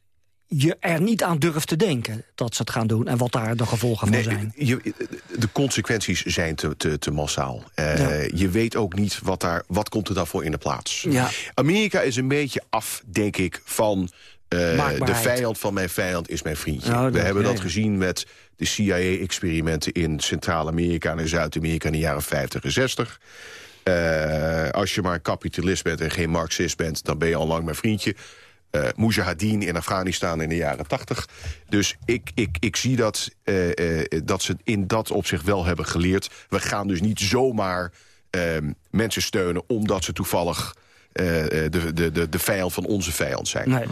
je er niet aan durft te denken dat ze het gaan doen... en wat daar de gevolgen nee, van zijn. Je, de consequenties zijn te, te, te massaal. Uh, ja. Je weet ook niet wat, daar, wat komt er daarvoor in de plaats. Ja. Amerika is een beetje af, denk ik, van... Uh, de vijand van mijn vijand is mijn vriendje. Nou, We hebben dat gezien met de CIA-experimenten... in Centraal-Amerika en Zuid-Amerika in de jaren 50 en 60... Uh, als je maar kapitalist bent en geen marxist bent... dan ben je al lang mijn vriendje uh, Mujahideen in Afghanistan in de jaren 80. Dus ik, ik, ik zie dat, uh, uh, dat ze in dat opzicht wel hebben geleerd. We gaan dus niet zomaar mensen steunen omdat ze toevallig... de, de, de, de vijand van onze vijand zijn. Nee.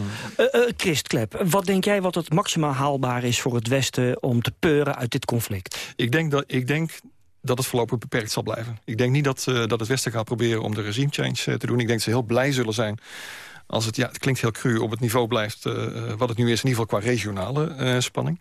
Christ Klep, wat denk jij wat het maximaal haalbaar is voor het Westen... om te peuren uit dit conflict? Ik denk dat, ik denk dat het voorlopig beperkt zal blijven. Ik denk niet dat, dat het Westen gaat proberen om de regime change te doen. Ik denk dat ze heel blij zullen zijn als het, ja, het klinkt heel cru, op het niveau blijft uh, wat het nu is... in ieder geval qua regionale uh, spanning.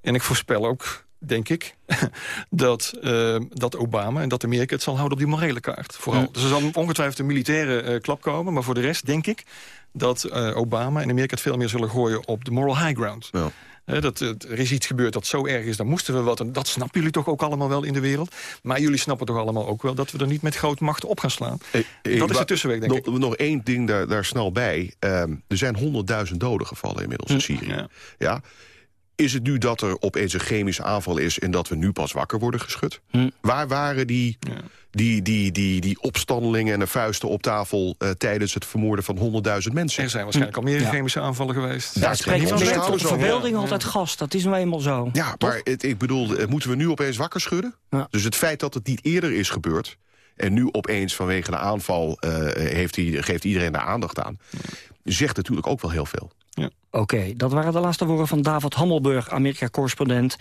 En ik voorspel ook, denk ik, *laughs* dat, uh, dat Obama en dat Amerika het zal houden op die morele kaart. Vooral. Dus er zal ongetwijfeld een militaire klap komen... maar voor de rest denk ik dat Obama en Amerika het veel meer zullen gooien... op de moral high ground. Ja. Dat, er is iets gebeurd dat zo erg is, dan moesten we wat. En dat snappen jullie toch ook allemaal wel in de wereld. Maar jullie snappen toch allemaal ook wel... dat we er niet met grote macht op gaan slaan. Hey, hey, dat is de tussenweg, denk nog, ik. Nog één ding daar, daar snel bij. Um, er zijn honderdduizend doden gevallen inmiddels in Syrië. Ja. ja. Is het nu dat er opeens een chemische aanval is... en dat we nu pas wakker worden geschud? Hm. Waar waren die, ja. die, die, die, die opstandelingen en de vuisten op tafel... Uh, tijdens het vermoorden van honderdduizend mensen? Er zijn waarschijnlijk hm. al meer ja. chemische aanvallen geweest. Daar spreekt van de verbeelding altijd gas. Dat is nou eenmaal zo. Ja, maar het, ik bedoel, moeten we nu opeens wakker schudden? Dus het feit dat het niet eerder is gebeurd... en nu opeens vanwege de aanval uh, heeft die, geeft iedereen daar aandacht aan... zegt natuurlijk ook wel heel veel. Ja. Oké, dat waren de laatste woorden van David Hammelburg, Amerika-correspondent.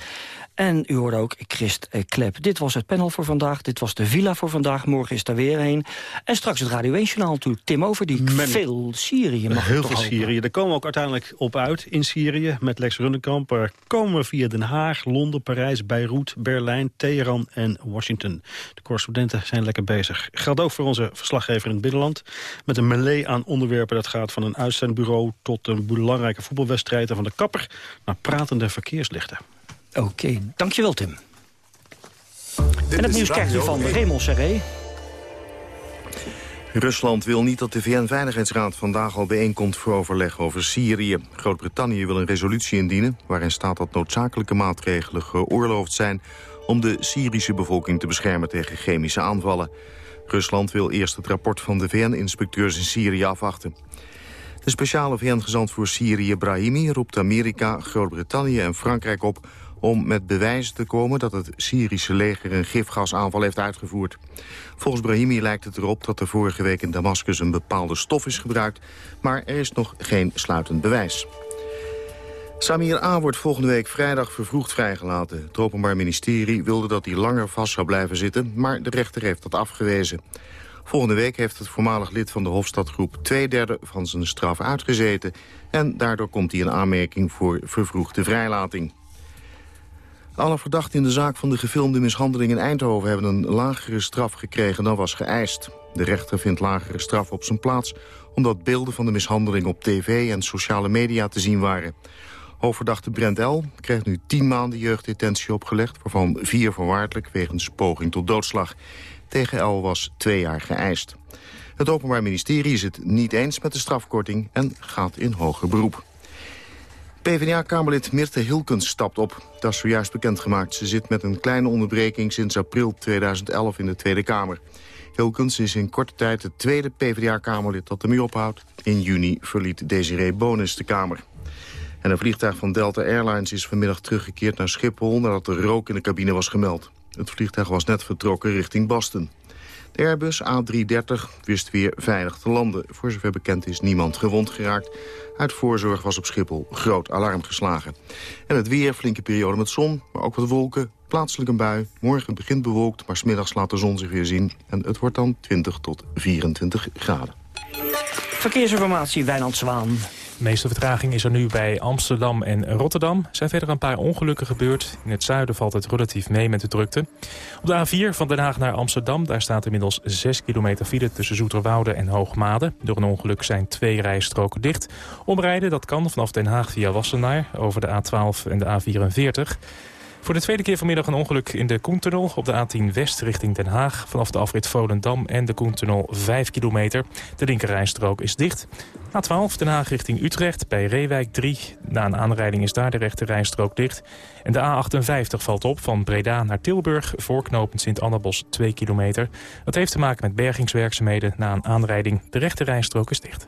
En u hoorde ook Christ eh, Klep. Dit was het panel voor vandaag, dit was de villa voor vandaag. Morgen is er weer een. En straks het Radio 1-journaal natuurlijk. Tim Overdiek, Men... veel Syrië mag Heel veel Syrië. Daar komen we ook uiteindelijk op uit in Syrië met Lex Runnekamp. Er komen we via Den Haag, Londen, Parijs, Beirut, Berlijn, Teheran en Washington. De correspondenten zijn lekker bezig. Geldt ook voor onze verslaggever in het binnenland. Met een melee aan onderwerpen dat gaat van een uitzendbureau... tot een belangrijke voetbalwedstrijd en van de kapper naar pratende verkeerslichten. Oké, dankjewel Tim. en het nieuws krijgt u van Raymond Serré. Rusland wil niet dat de VN-veiligheidsraad vandaag al bijeenkomt voor overleg over Syrië. Groot-Brittannië wil een resolutie indienen waarin staat dat noodzakelijke maatregelen geoorloofd zijn om de Syrische bevolking te beschermen tegen chemische aanvallen. Rusland wil eerst het rapport van de VN-inspecteurs in Syrië afwachten. De speciale VN-gezant voor Syrië, Brahimi, roept Amerika, Groot-Brittannië en Frankrijk op om met bewijzen te komen dat het Syrische leger een gifgasaanval heeft uitgevoerd. Volgens Brahimi lijkt het erop dat er vorige week in Damascus een bepaalde stof is gebruikt, maar er is nog geen sluitend bewijs. Samir A. wordt volgende week vrijdag vervroegd vrijgelaten. Het Openbaar Ministerie wilde dat hij langer vast zou blijven zitten... maar de rechter heeft dat afgewezen. Volgende week heeft het voormalig lid van de Hofstadgroep... twee derde van zijn straf uitgezeten... en daardoor komt hij in aanmerking voor vervroegde vrijlating. Alle verdachten in de zaak van de gefilmde mishandeling in Eindhoven... hebben een lagere straf gekregen dan was geëist. De rechter vindt lagere straf op zijn plaats... omdat beelden van de mishandeling op tv en sociale media te zien waren. Hoofdverdachte Brent L. krijgt nu tien maanden jeugddetentie opgelegd... waarvan vier voorwaardelijk wegens poging tot doodslag. Tegen L was twee jaar geëist. Het Openbaar Ministerie is het niet eens met de strafkorting... en gaat in hoger beroep. PvdA-kamerlid Mirte Hilkens stapt op. Dat is zojuist bekendgemaakt. Ze zit met een kleine onderbreking sinds april 2011 in de Tweede Kamer. Hilkens is in korte tijd het tweede PvdA-kamerlid dat ermee ophoudt. In juni verliet Desiree Bonus de Kamer. En een vliegtuig van Delta Airlines is vanmiddag teruggekeerd naar Schiphol... nadat er rook in de cabine was gemeld. Het vliegtuig was net vertrokken richting Boston. De Airbus A330 wist weer veilig te landen. Voor zover bekend is niemand gewond geraakt. Uit voorzorg was op Schiphol groot alarm geslagen. En het weer, flinke periode met zon, maar ook wat wolken. Plaatselijk een bui. Morgen begint bewolkt, maar smiddags laat de zon zich weer zien. En het wordt dan 20 tot 24 graden. Verkeersinformatie, Wijnand Zwaan. De meeste vertraging is er nu bij Amsterdam en Rotterdam. Er zijn verder een paar ongelukken gebeurd. In het zuiden valt het relatief mee met de drukte. Op de A4 van Den Haag naar Amsterdam... daar staat inmiddels 6 kilometer file tussen Zoeterwoude en Hoogmade. Door een ongeluk zijn twee rijstroken dicht. Omrijden dat kan vanaf Den Haag via Wassenaar... over de A12 en de A44... Voor de tweede keer vanmiddag een ongeluk in de Koentunnel op de A10 West richting Den Haag. Vanaf de afrit Volendam en de Koentunnel 5 kilometer. De linkerrijstrook is dicht. A12 Den Haag richting Utrecht bij Reewijk 3. Na een aanrijding is daar de rechte rijstrook dicht. En de A58 valt op van Breda naar Tilburg... voorknopend Sint-Annabos 2 kilometer. Dat heeft te maken met bergingswerkzaamheden na een aanrijding. De rechte rijstrook is dicht.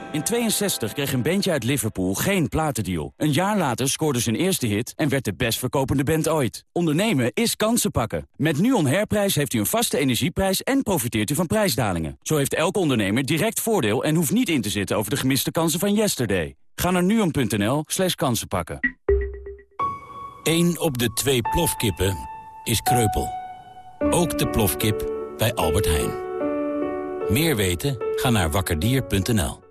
In 62 kreeg een bandje uit Liverpool geen platendeal. Een jaar later scoorde zijn eerste hit en werd de best verkopende band ooit. Ondernemen is kansen pakken. Met NUON Herprijs heeft u een vaste energieprijs en profiteert u van prijsdalingen. Zo heeft elke ondernemer direct voordeel en hoeft niet in te zitten over de gemiste kansen van yesterday. Ga naar nuon.nl slash kansen pakken. 1 op de twee plofkippen is kreupel. Ook de plofkip bij Albert Heijn. Meer weten? Ga naar wakkerdier.nl.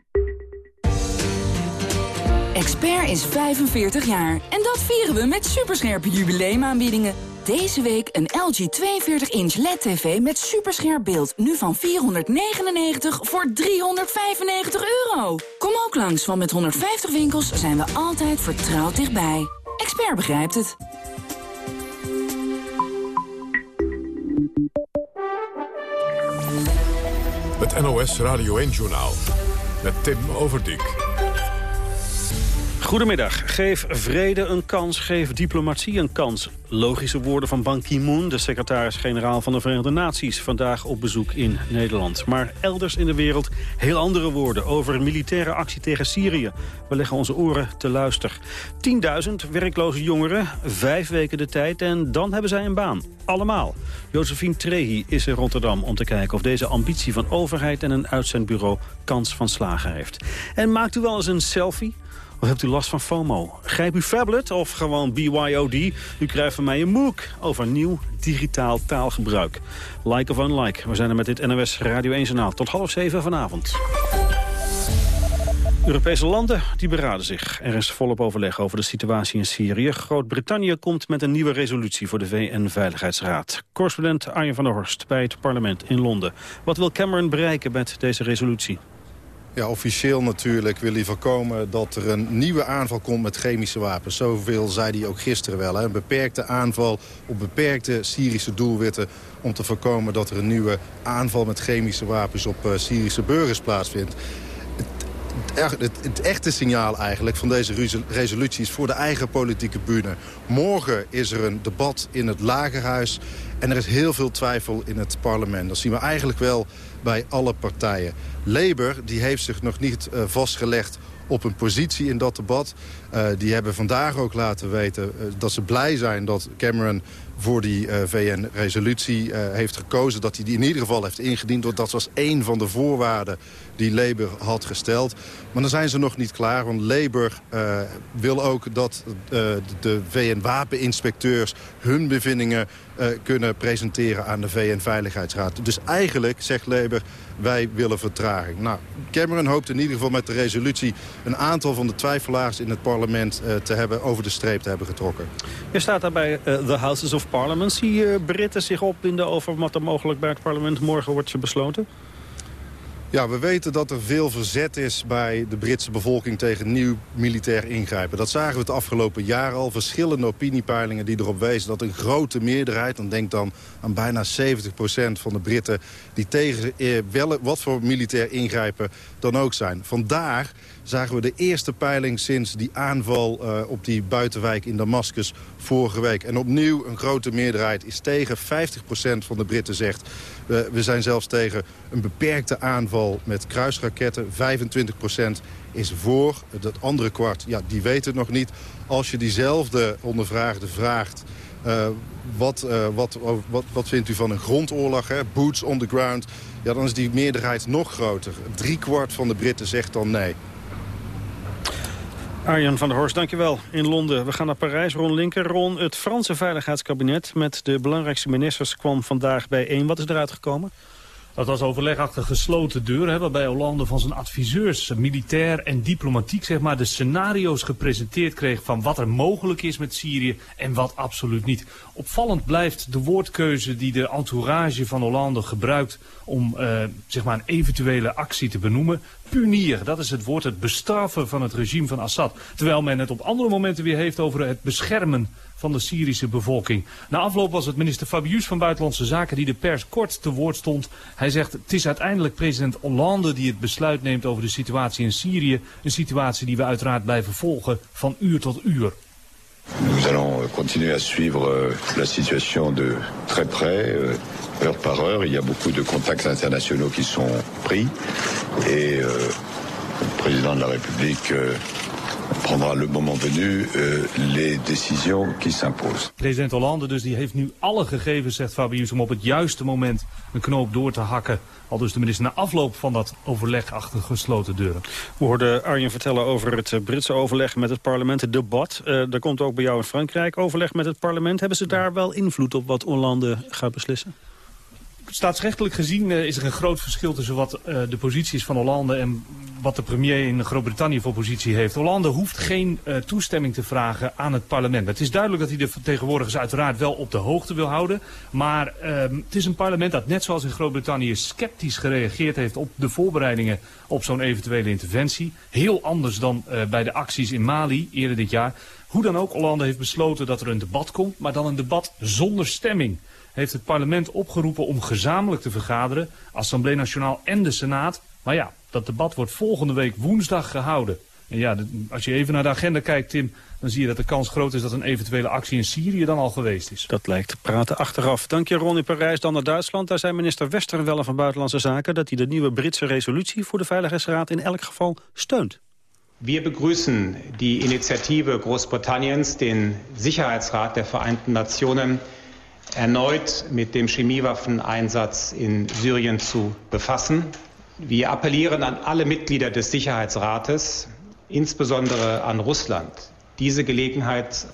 Expert is 45 jaar en dat vieren we met superscherpe jubileumaanbiedingen. Deze week een LG 42-inch LED-TV met superscherp beeld. Nu van 499 voor 395 euro. Kom ook langs, want met 150 winkels zijn we altijd vertrouwd dichtbij. Expert begrijpt het. Het NOS Radio 1-journaal met Tim Overdijk. Goedemiddag. Geef vrede een kans, geef diplomatie een kans. Logische woorden van Ban Ki-moon, de secretaris-generaal van de Verenigde Naties... vandaag op bezoek in Nederland. Maar elders in de wereld heel andere woorden over militaire actie tegen Syrië. We leggen onze oren te luisteren. 10.000 werkloze jongeren, vijf weken de tijd en dan hebben zij een baan. Allemaal. Josephine Trehi is in Rotterdam om te kijken of deze ambitie van overheid... en een uitzendbureau kans van slagen heeft. En maakt u wel eens een selfie? Of hebt u last van FOMO? Grijp uw phablet of gewoon BYOD? U krijgt van mij een MOOC over nieuw digitaal taalgebruik. Like of unlike, we zijn er met dit NOS Radio 1 Journaal. Tot half zeven vanavond. Europese landen die beraden zich. Er is volop overleg over de situatie in Syrië. Groot-Brittannië komt met een nieuwe resolutie voor de VN-veiligheidsraad. Correspondent Arjen van der Horst bij het parlement in Londen. Wat wil Cameron bereiken met deze resolutie? Ja, officieel natuurlijk wil hij voorkomen dat er een nieuwe aanval komt met chemische wapens. Zoveel zei hij ook gisteren wel. Hè. Een beperkte aanval op beperkte Syrische doelwitten... om te voorkomen dat er een nieuwe aanval met chemische wapens op uh, Syrische burgers plaatsvindt. Het, het, echte signaal eigenlijk van deze resolutie is voor de eigen politieke bühne. Morgen is er een debat in het Lagerhuis en er is heel veel twijfel in het parlement. Dat zien we eigenlijk wel bij alle partijen. Labour die heeft zich nog niet uh, vastgelegd op een positie in dat debat. Uh, die hebben vandaag ook laten weten uh, dat ze blij zijn dat Cameron voor die uh, VN-resolutie heeft gekozen. Dat hij die in ieder geval heeft ingediend. Want dat was één van de voorwaarden die Labour had gesteld. Maar dan zijn ze nog niet klaar. Want Labour wil ook dat de VN-wapeninspecteurs hun bevindingen kunnen presenteren aan de VN-veiligheidsraad. Dus eigenlijk, zegt Labour, wij willen vertraging. Nou, Cameron hoopt in ieder geval met de resolutie... een aantal van de twijfelaars in het parlement uh, te hebben over de streep te hebben getrokken. Je staat daarbij uh, de Houses of Parliament. Zie je Britten zich opwinden over wat er mogelijk bij het parlement morgen wordt besloten? Ja, we weten dat er veel verzet is bij de Britse bevolking tegen nieuw militair ingrijpen. Dat zagen we het afgelopen jaar al. Verschillende opiniepeilingen die erop wezen dat een grote meerderheid... dan denk dan aan bijna 70% van de Britten... die tegen eh, wel, wat voor militair ingrijpen dan ook zijn. Vandaar zagen we de eerste peiling sinds die aanval uh, op die buitenwijk in Damascus vorige week. En opnieuw een grote meerderheid is tegen. 50% van de Britten zegt... we, zijn zelfs tegen een beperkte aanval met kruisraketten. 25% is voor. Dat andere kwart, ja, die weet het nog niet. Als je diezelfde ondervraagde vraagt... Uh, wat, uh, wat, wat, wat vindt u van een grondoorlog, hè? boots on the ground... Ja, dan is die meerderheid nog groter. Drie kwart van de Britten zegt dan nee. Arjan van der Horst, dankjewel. In Londen. We gaan naar Parijs. Ron Linker. Ron, het Franse Veiligheidskabinet met de belangrijkste ministers kwam vandaag bijeen. Wat is eruit gekomen? Dat was overleg achter gesloten deuren, waarbij Hollande van zijn adviseurs, militair en diplomatiek, zeg maar, de scenario's gepresenteerd kreeg van wat er mogelijk is met Syrië en wat absoluut niet. Opvallend blijft de woordkeuze die de entourage van Hollande gebruikt om uh, zeg maar een eventuele actie te benoemen. Punier, dat is het woord, het bestraffen van het regime van Assad. Terwijl men het op andere momenten weer heeft over het beschermen van de Syrische bevolking. Na afloop was het minister Fabius van Buitenlandse Zaken die de pers kort te woord stond. Hij zegt het is uiteindelijk president Hollande die het besluit neemt over de situatie in Syrië. Een situatie die we uiteraard blijven volgen van uur tot uur. Nous allons continuer à suivre euh, la situation de très près, euh, heure par heure. Il y a beaucoup de contacts internationaux qui sont pris. Et euh, le président de la République prendra le moment venu uh, les décisions qui s'imposent. President Hollande dus die heeft nu alle gegevens, zegt Fabius, om op het juiste moment een knoop door te hakken. Al dus de minister na afloop van dat overleg achter gesloten deuren. We hoorden Arjen vertellen over het Britse overleg met het parlement, het debat. Uh, er komt ook bij jou in Frankrijk overleg met het parlement. Hebben ze daar wel invloed op wat Hollande gaat beslissen? Staatsrechtelijk gezien is er een groot verschil tussen wat de positie is van Hollande en wat de premier in Groot-Brittannië voor positie heeft. Hollande hoeft geen toestemming te vragen aan het parlement. Het is duidelijk dat hij de vertegenwoordigers uiteraard wel op de hoogte wil houden. Maar ehm, het is een parlement dat net zoals in Groot-Brittannië sceptisch gereageerd heeft op de voorbereidingen op zo'n eventuele interventie. Heel anders dan bij de acties in Mali eerder dit jaar. Hoe dan ook, Hollande heeft besloten dat er een debat komt, maar dan een debat zonder stemming. Heeft het parlement opgeroepen om gezamenlijk te vergaderen, Assemblée Nationale en de Senaat. Maar ja, dat debat wordt volgende week woensdag gehouden. En ja, als je even naar de agenda kijkt, Tim, dan zie je dat de kans groot is dat een eventuele actie in Syrië dan al geweest is. Dat lijkt praten achteraf. Dank je Ronnie Parijs. Dan naar Duitsland. Daar zei minister Westerwelle van Buitenlandse Zaken dat hij de nieuwe Britse resolutie voor de Veiligheidsraad in elk geval steunt. Wir begrüßen die Initiative Großbritanniens, den Sicherheitsrat der Vereinten Nationen erneut mit dem Chemiewaffeneinsatz in Syrien zu befassen. Wir appellieren an alle Mitglieder des Sicherheitsrates, insbesondere an Russland, diese Gelegenheit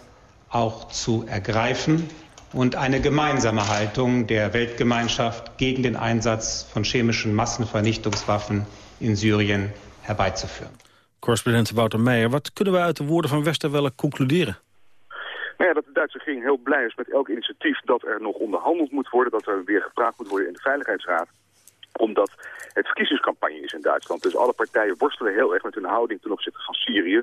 auch zu ergreifen und eine gemeinsame Haltung der Weltgemeinschaft gegen den Einsatz von chemischen Massenvernichtungswaffen in Syrien herbeizuführen. Correspondent Wouter Meijer, wat kunnen we uit de woorden van Westerwelle concluderen? Nou ja, dat de Duitse regering heel blij is met elk initiatief dat er nog onderhandeld moet worden, dat er weer gepraat moet worden in de Veiligheidsraad omdat het verkiezingscampagne is in Duitsland. Dus alle partijen worstelen heel erg met hun houding ten opzichte van Syrië.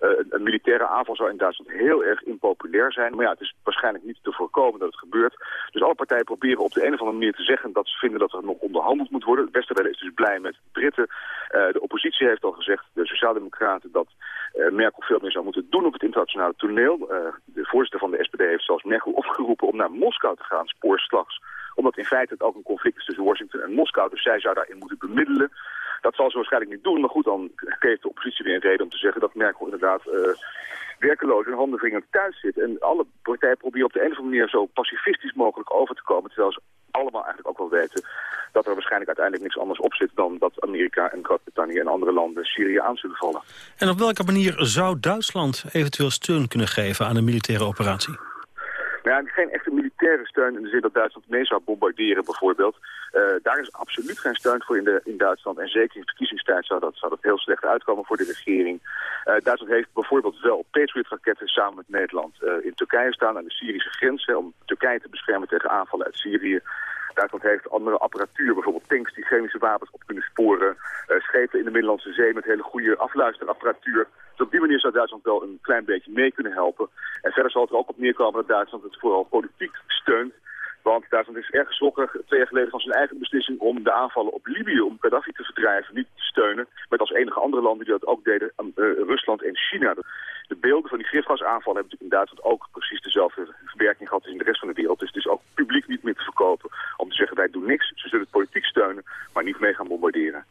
Uh, een, militaire aanval zou in Duitsland heel erg impopulair zijn. Maar ja, het is waarschijnlijk niet te voorkomen dat het gebeurt. Dus alle partijen proberen op de een of andere manier te zeggen dat ze vinden dat er nog onderhandeld moet worden. Westerwelle is dus blij met Britten. Uh, de oppositie heeft al gezegd, de Sociaaldemocraten, dat uh, Merkel veel meer zou moeten doen op het internationale toneel. de voorzitter van de SPD heeft zelfs Merkel opgeroepen om naar Moskou te gaan, spoorslags omdat in feite het ook een conflict is tussen Washington en Moskou. Dus zij zou daarin moeten bemiddelen. Dat zal ze waarschijnlijk niet doen. Maar goed, dan geeft de oppositie weer een reden om te zeggen dat Merkel inderdaad uh, werkeloos en handenwringend thuis zit. En alle partijen proberen op de een of andere manier zo pacifistisch mogelijk over te komen. Terwijl ze allemaal eigenlijk ook wel weten dat er waarschijnlijk uiteindelijk niks anders op zit dan dat Amerika en Groot-Brittannië en andere landen Syrië aan zullen vallen. En op welke manier zou Duitsland eventueel steun kunnen geven aan een militaire operatie? Nou geen echte militaire steun in de zin dat Duitsland mee zou bombarderen bijvoorbeeld. Uh, daar is absoluut geen steun voor in, de, in Duitsland. En zeker in verkiezingstijd zou dat, zou dat heel slecht uitkomen voor de regering. Uh, Duitsland heeft bijvoorbeeld wel Patriot-raketten samen met Nederland uh, in Turkije staan aan de Syrische grens. Om Turkije te beschermen tegen aanvallen uit Syrië. Duitsland heeft andere apparatuur, bijvoorbeeld tanks die chemische wapens op kunnen sporen. Uh, schepen in de Middellandse Zee met hele goede afluisterapparatuur. Dus op die manier zou Duitsland wel een klein beetje mee kunnen helpen. En verder zal het er ook op neerkomen dat Duitsland het vooral politiek steunt. Want Duitsland is erg geschrokken twee jaar geleden van zijn eigen beslissing om de aanvallen op Libië, om Gaddafi te verdrijven, niet te steunen. Met als enige andere landen die dat ook deden, uh, Rusland en China. De beelden van die gifgasaanvallen hebben natuurlijk in Duitsland ook precies dezelfde verwerking gehad als in de rest van de wereld. Dus het is ook publiek niet meer te verkopen om te zeggen wij doen niks. Ze zullen het politiek steunen, maar niet mee gaan bombarderen.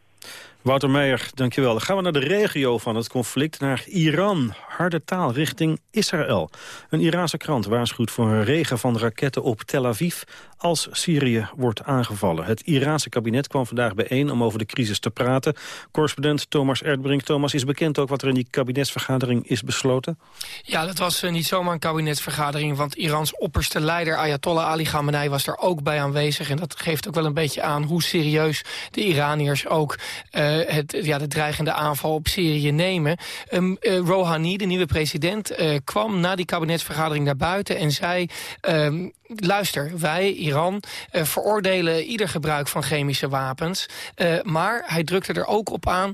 Wouter Meijer, dankjewel. Dan gaan we naar de regio van het conflict, naar Iran. Harde taal richting Israël. Een Iraanse krant waarschuwt voor een regen van raketten op Tel Aviv als Syrië wordt aangevallen. Het Iraanse kabinet kwam vandaag bijeen om over de crisis te praten. Correspondent Thomas Erdbrink. Thomas, is bekend ook wat er in die kabinetsvergadering is besloten? Ja, dat was uh, niet zomaar een kabinetsvergadering... want Irans opperste leider Ayatollah Ali Khamenei was er ook bij aanwezig. En dat geeft ook wel een beetje aan hoe serieus de Iraniërs ook... Uh, het, ja, de dreigende aanval op Syrië nemen. Um, uh, Rouhani, de nieuwe president, kwam na die kabinetsvergadering naar buiten... en zei, um, luister, wij, Iran, veroordelen ieder gebruik van chemische wapens. Maar hij drukte er ook op aan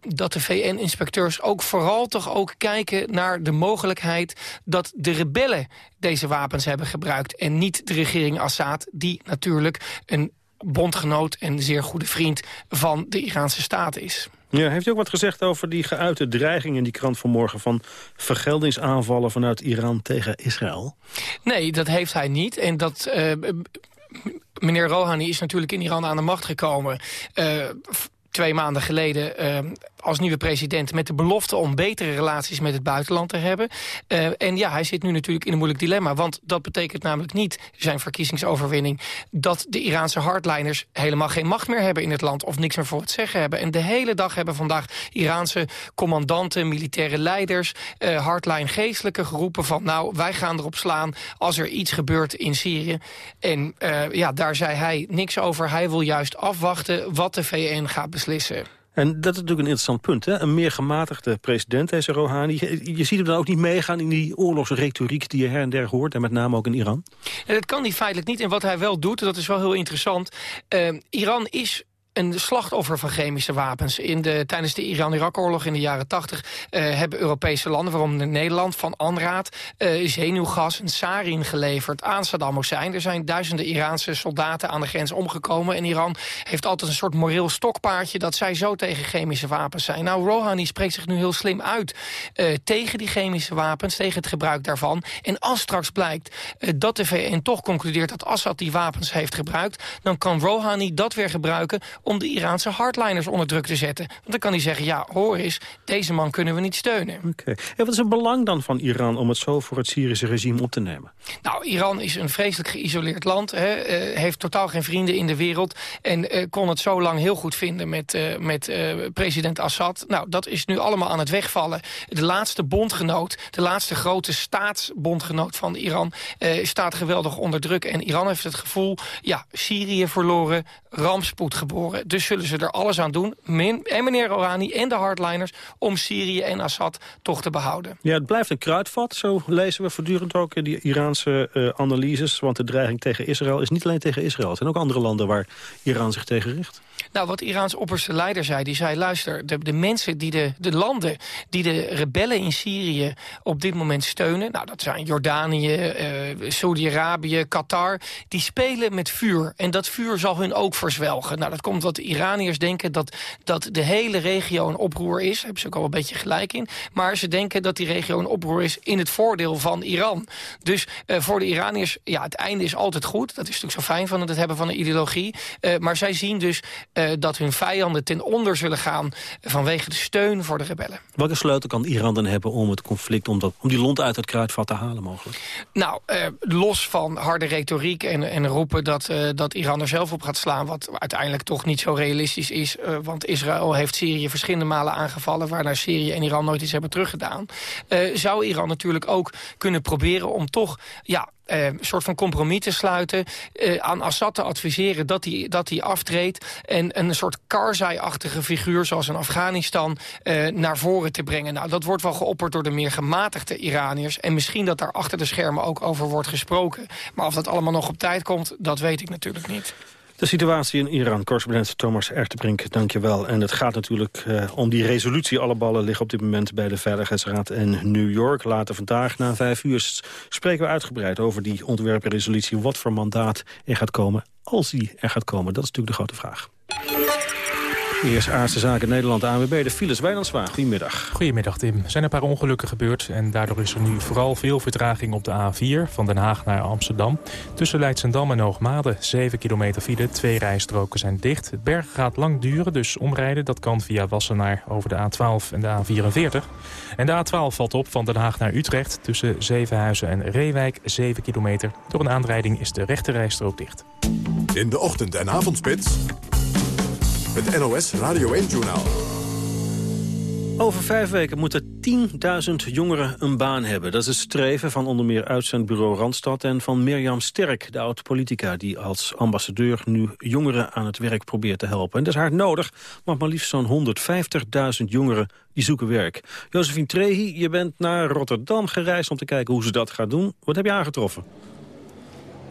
dat de VN-inspecteurs ook vooral toch ook kijken naar de mogelijkheid dat de rebellen deze wapens hebben gebruikt. En niet de regering Assad, die natuurlijk een bondgenoot en zeer goede vriend van de Iraanse staat is. Ja, heeft u ook wat gezegd over die geuite dreiging in die krant vanmorgen... van vergeldingsaanvallen vanuit Iran tegen Israël? Nee, dat heeft hij niet. En dat... Uh, meneer Rouhani is natuurlijk in Iran aan de macht gekomen... Uh, twee maanden geleden uh, als nieuwe president met de belofte om betere relaties met het buitenland te hebben. Uh, en ja, hij zit nu natuurlijk in een moeilijk dilemma. Want dat betekent namelijk niet, zijn verkiezingsoverwinning... dat de Iraanse hardliners helemaal geen macht meer hebben in het land... of niks meer voor het zeggen hebben. En de hele dag hebben vandaag Iraanse commandanten, militaire leiders... Uh, hardline geestelijke geroepen van... nou, wij gaan erop slaan als er iets gebeurt in Syrië. En uh, ja, daar zei hij niks over. Hij wil juist afwachten wat de VN gaat beslissen. En dat is natuurlijk een interessant punt. Hè? Een meer gematigde president, deze Rouhani. Je ziet hem dan ook niet meegaan in die oorlogsretoriek... die je her en der hoort, en met name ook in Iran? Dat kan hij feitelijk niet. En wat hij wel doet, dat is wel heel interessant... Uh, Iran is een slachtoffer van chemische wapens. In de, tijdens de Iran-Irak-oorlog in de jaren 80 uh, hebben Europese landen, waaronder Nederland, van Anraad, uh, zenuwgas en sarin geleverd aan Saddam Hussein. Er zijn duizenden Iraanse soldaten aan de grens omgekomen. En Iran heeft altijd een soort moreel stokpaardje dat zij zo tegen chemische wapens zijn. Nou, Rouhani spreekt zich nu heel slim uit uh, tegen die chemische wapens, tegen het gebruik daarvan. En als straks blijkt dat de VN toch concludeert dat Assad die wapens heeft gebruikt, dan kan Rouhani dat weer gebruiken om de Iraanse hardliners onder druk te zetten. Want dan kan hij zeggen, ja, hoor eens, deze man kunnen we niet steunen. Oké. Okay. En wat is het belang dan van Iran om het zo voor het Syrische regime op te nemen? Nou, Iran is een vreselijk geïsoleerd land, hè, uh, heeft totaal geen vrienden in de wereld... en uh, kon het zo lang heel goed vinden met, uh, met president Assad. Nou, dat is nu allemaal aan het wegvallen. De laatste bondgenoot, de laatste grote staatsbondgenoot van Iran... staat geweldig onder druk en Iran heeft het gevoel... ja, Syrië verloren, rampspoed geboren. Dus zullen ze er alles aan doen, min, en meneer Rouhani en de hardliners... om Syrië en Assad toch te behouden. Ja, het blijft een kruidvat, zo lezen we voortdurend ook in die Iraanse uh, analyses. Want de dreiging tegen Israël is niet alleen tegen Israël. Het zijn ook andere landen waar Iran zich tegen richt. Nou, wat Iraans opperste leider zei, die zei... luister, de, de mensen, die de, de landen die de rebellen in Syrië op dit moment steunen... nou, dat zijn Jordanië, uh, Saudi-Arabië, Qatar... die spelen met vuur. En dat vuur zal hun ook verzwelgen. Nou, dat komt wat de Iraniërs denken dat, dat de hele regio een oproer is. Daar hebben ze ook al een beetje gelijk in. Maar ze denken dat die regio een oproer is in het voordeel van Iran. Dus uh, voor de Iraniërs, ja, het einde is altijd goed. Dat is natuurlijk zo fijn van het hebben van een ideologie. Uh, maar zij zien dus uh, dat hun vijanden ten onder zullen gaan... vanwege de steun voor de rebellen. Welke sleutel kan Iran dan hebben om het conflict... om, dat, om die lont uit het kruidvat te halen mogelijk? Nou, los van harde retoriek en, en roepen dat, dat Iran er zelf op gaat slaan... wat uiteindelijk toch niet zo realistisch is. Uh, want Israël heeft Syrië verschillende malen aangevallen... waarna Syrië en Iran nooit iets hebben teruggedaan. zou Iran natuurlijk ook kunnen proberen om toch... ja, uh, een soort van compromis te sluiten. Aan Assad te adviseren dat hij, dat hij aftreedt. En een soort Karzai-achtige figuur zoals in Afghanistan naar voren te brengen. Nou, dat wordt wel geopperd door de meer gematigde Iraniërs. En misschien dat daar achter de schermen ook over wordt gesproken. Maar of dat allemaal nog op tijd komt, dat weet ik natuurlijk niet. De situatie in Iran, correspondent Thomas Ertebrink, dankjewel. En het gaat natuurlijk uh, om die resolutie. Alle ballen liggen op dit moment bij de Veiligheidsraad in New York. Later vandaag, na vijf uur, spreken we uitgebreid over die ontwerpresolutie. Wat voor mandaat er gaat komen, als die er gaat komen. Dat is natuurlijk de grote vraag. Eerst Aardse Zaken Nederland, ANWB, de files. Wijnand Zwaar, goedemiddag. Goedemiddag Tim. Er zijn een paar ongelukken gebeurd... en daardoor is er nu vooral veel vertraging op de A4... van Den Haag naar Amsterdam. Tussen Leidsendam en Hoogmade, 7 kilometer file. Twee rijstroken zijn dicht. Het berg gaat lang duren, dus omrijden... dat kan via Wassenaar over de A12 en de A44. En de A12 valt op van Den Haag naar Utrecht... tussen Zevenhuizen en Reewijk, 7 kilometer. Door een aanrijding is de rechte rijstrook dicht. In de ochtend- en avondspits... Het NOS Radio 1-journaal. Over vijf weken moeten 10.000 jongeren een baan hebben. Dat is het streven van onder meer uitzendbureau Randstad... en van Mirjam Sterk, de oud-politica... die als ambassadeur nu jongeren aan het werk probeert te helpen. En dat is hard nodig, want maar liefst zo'n 150.000 jongeren die zoeken werk. Josephine Trehi, je bent naar Rotterdam gereisd om te kijken hoe ze dat gaat doen. Wat heb je aangetroffen?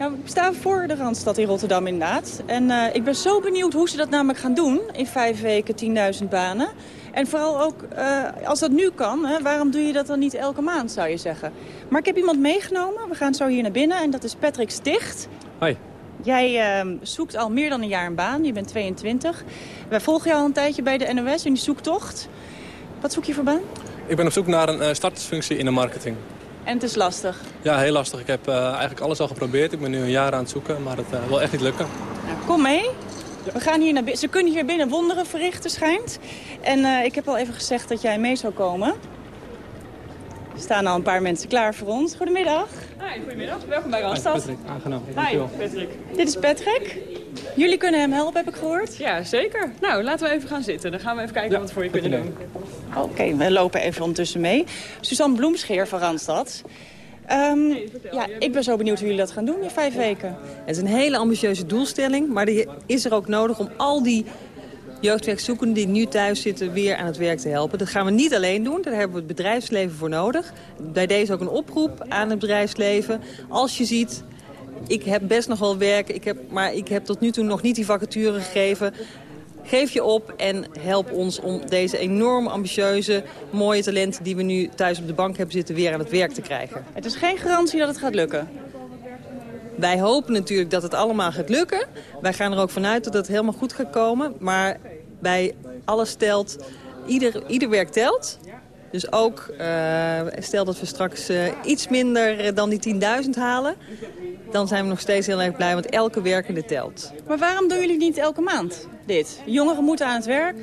Nou, ik sta voor de Randstad in Rotterdam inderdaad. En uh, ik ben zo benieuwd hoe ze dat namelijk gaan doen in vijf weken 10.000 banen. En vooral ook, uh, als dat nu kan, hè, waarom doe je dat dan niet elke maand, zou je zeggen. Maar ik heb iemand meegenomen, we gaan zo hier naar binnen en dat is Patrick Sticht. Hoi. Jij uh, zoekt al meer dan een jaar een baan, je bent 22. Wij volgen jou al een tijdje bij de NOS in die zoektocht. Wat zoek je voor baan? Ik ben op zoek naar een startersfunctie in de marketing. En het is lastig? Ja, heel lastig. Ik heb uh, eigenlijk alles al geprobeerd. Ik ben nu een jaar aan het zoeken, maar het uh, wil echt niet lukken. Nou, kom mee. We gaan hier naar binnen. Ze kunnen hier binnen wonderen verrichten, schijnt. En uh, ik heb al even gezegd dat jij mee zou komen. Er staan al een paar mensen klaar voor ons. Goedemiddag. Hi, goedemiddag. Welkom bij Randstad. Patrick, aangenaam. Hi, Patrick. Dit is Patrick. Jullie kunnen hem helpen, heb ik gehoord. Ja, zeker. Nou, laten we even gaan zitten. Dan gaan we even kijken wat we voor je kunnen doen. Oké, okay, we lopen even ondertussen mee. Suzanne Bloemscheer van Randstad. Um, ja, ik ben zo benieuwd hoe jullie dat gaan doen in vijf weken. Het is een hele ambitieuze doelstelling, maar die is er ook nodig om al die jeugdwerkzoekenden die nu thuis zitten weer aan het werk te helpen. Dat gaan we niet alleen doen, daar hebben we het bedrijfsleven voor nodig. Bij deze ook een oproep aan het bedrijfsleven. Als je ziet, ik heb best nog wel werk, ik heb, maar ik heb tot nu toe nog niet die vacature gegeven. Geef je op en help ons om deze enorm ambitieuze, mooie talenten... die we nu thuis op de bank hebben zitten, weer aan het werk te krijgen. Het is geen garantie dat het gaat lukken. Wij hopen natuurlijk dat het allemaal gaat lukken. Wij gaan er ook vanuit dat het helemaal goed gaat komen. Maar bij alles telt, ieder, ieder werk telt. Dus ook, uh, stel dat we straks uh, iets minder dan die 10.000 halen... dan zijn we nog steeds heel erg blij, want elke werkende telt. Maar waarom doen jullie niet elke maand dit? Jongeren moeten aan het werk.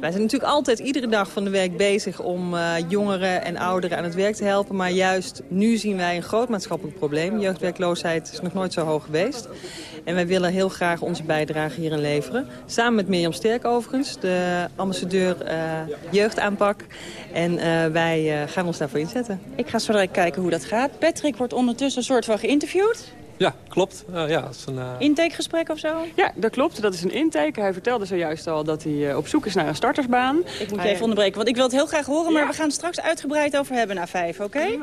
Wij zijn natuurlijk altijd iedere dag van de week bezig om uh, jongeren en ouderen aan het werk te helpen. Maar juist nu zien wij een groot maatschappelijk probleem. Jeugdwerkloosheid is nog nooit zo hoog geweest. En wij willen heel graag onze bijdrage hierin leveren. Samen met Mirjam Sterk overigens, de ambassadeur uh, jeugdaanpak. En uh, wij gaan ons daarvoor inzetten. Ik ga zo direct kijken hoe dat gaat. Patrick wordt ondertussen een soort van geïnterviewd. Ja, klopt. Uh, ja, is een, uh... Intakegesprek of zo? Ja, dat klopt. Dat is een intake. Hij vertelde zojuist al dat hij uh, op zoek is naar een startersbaan. Ik moet je even onderbreken, want ik wil het heel graag horen... maar we gaan het straks uitgebreid over hebben na vijf, oké? Okay?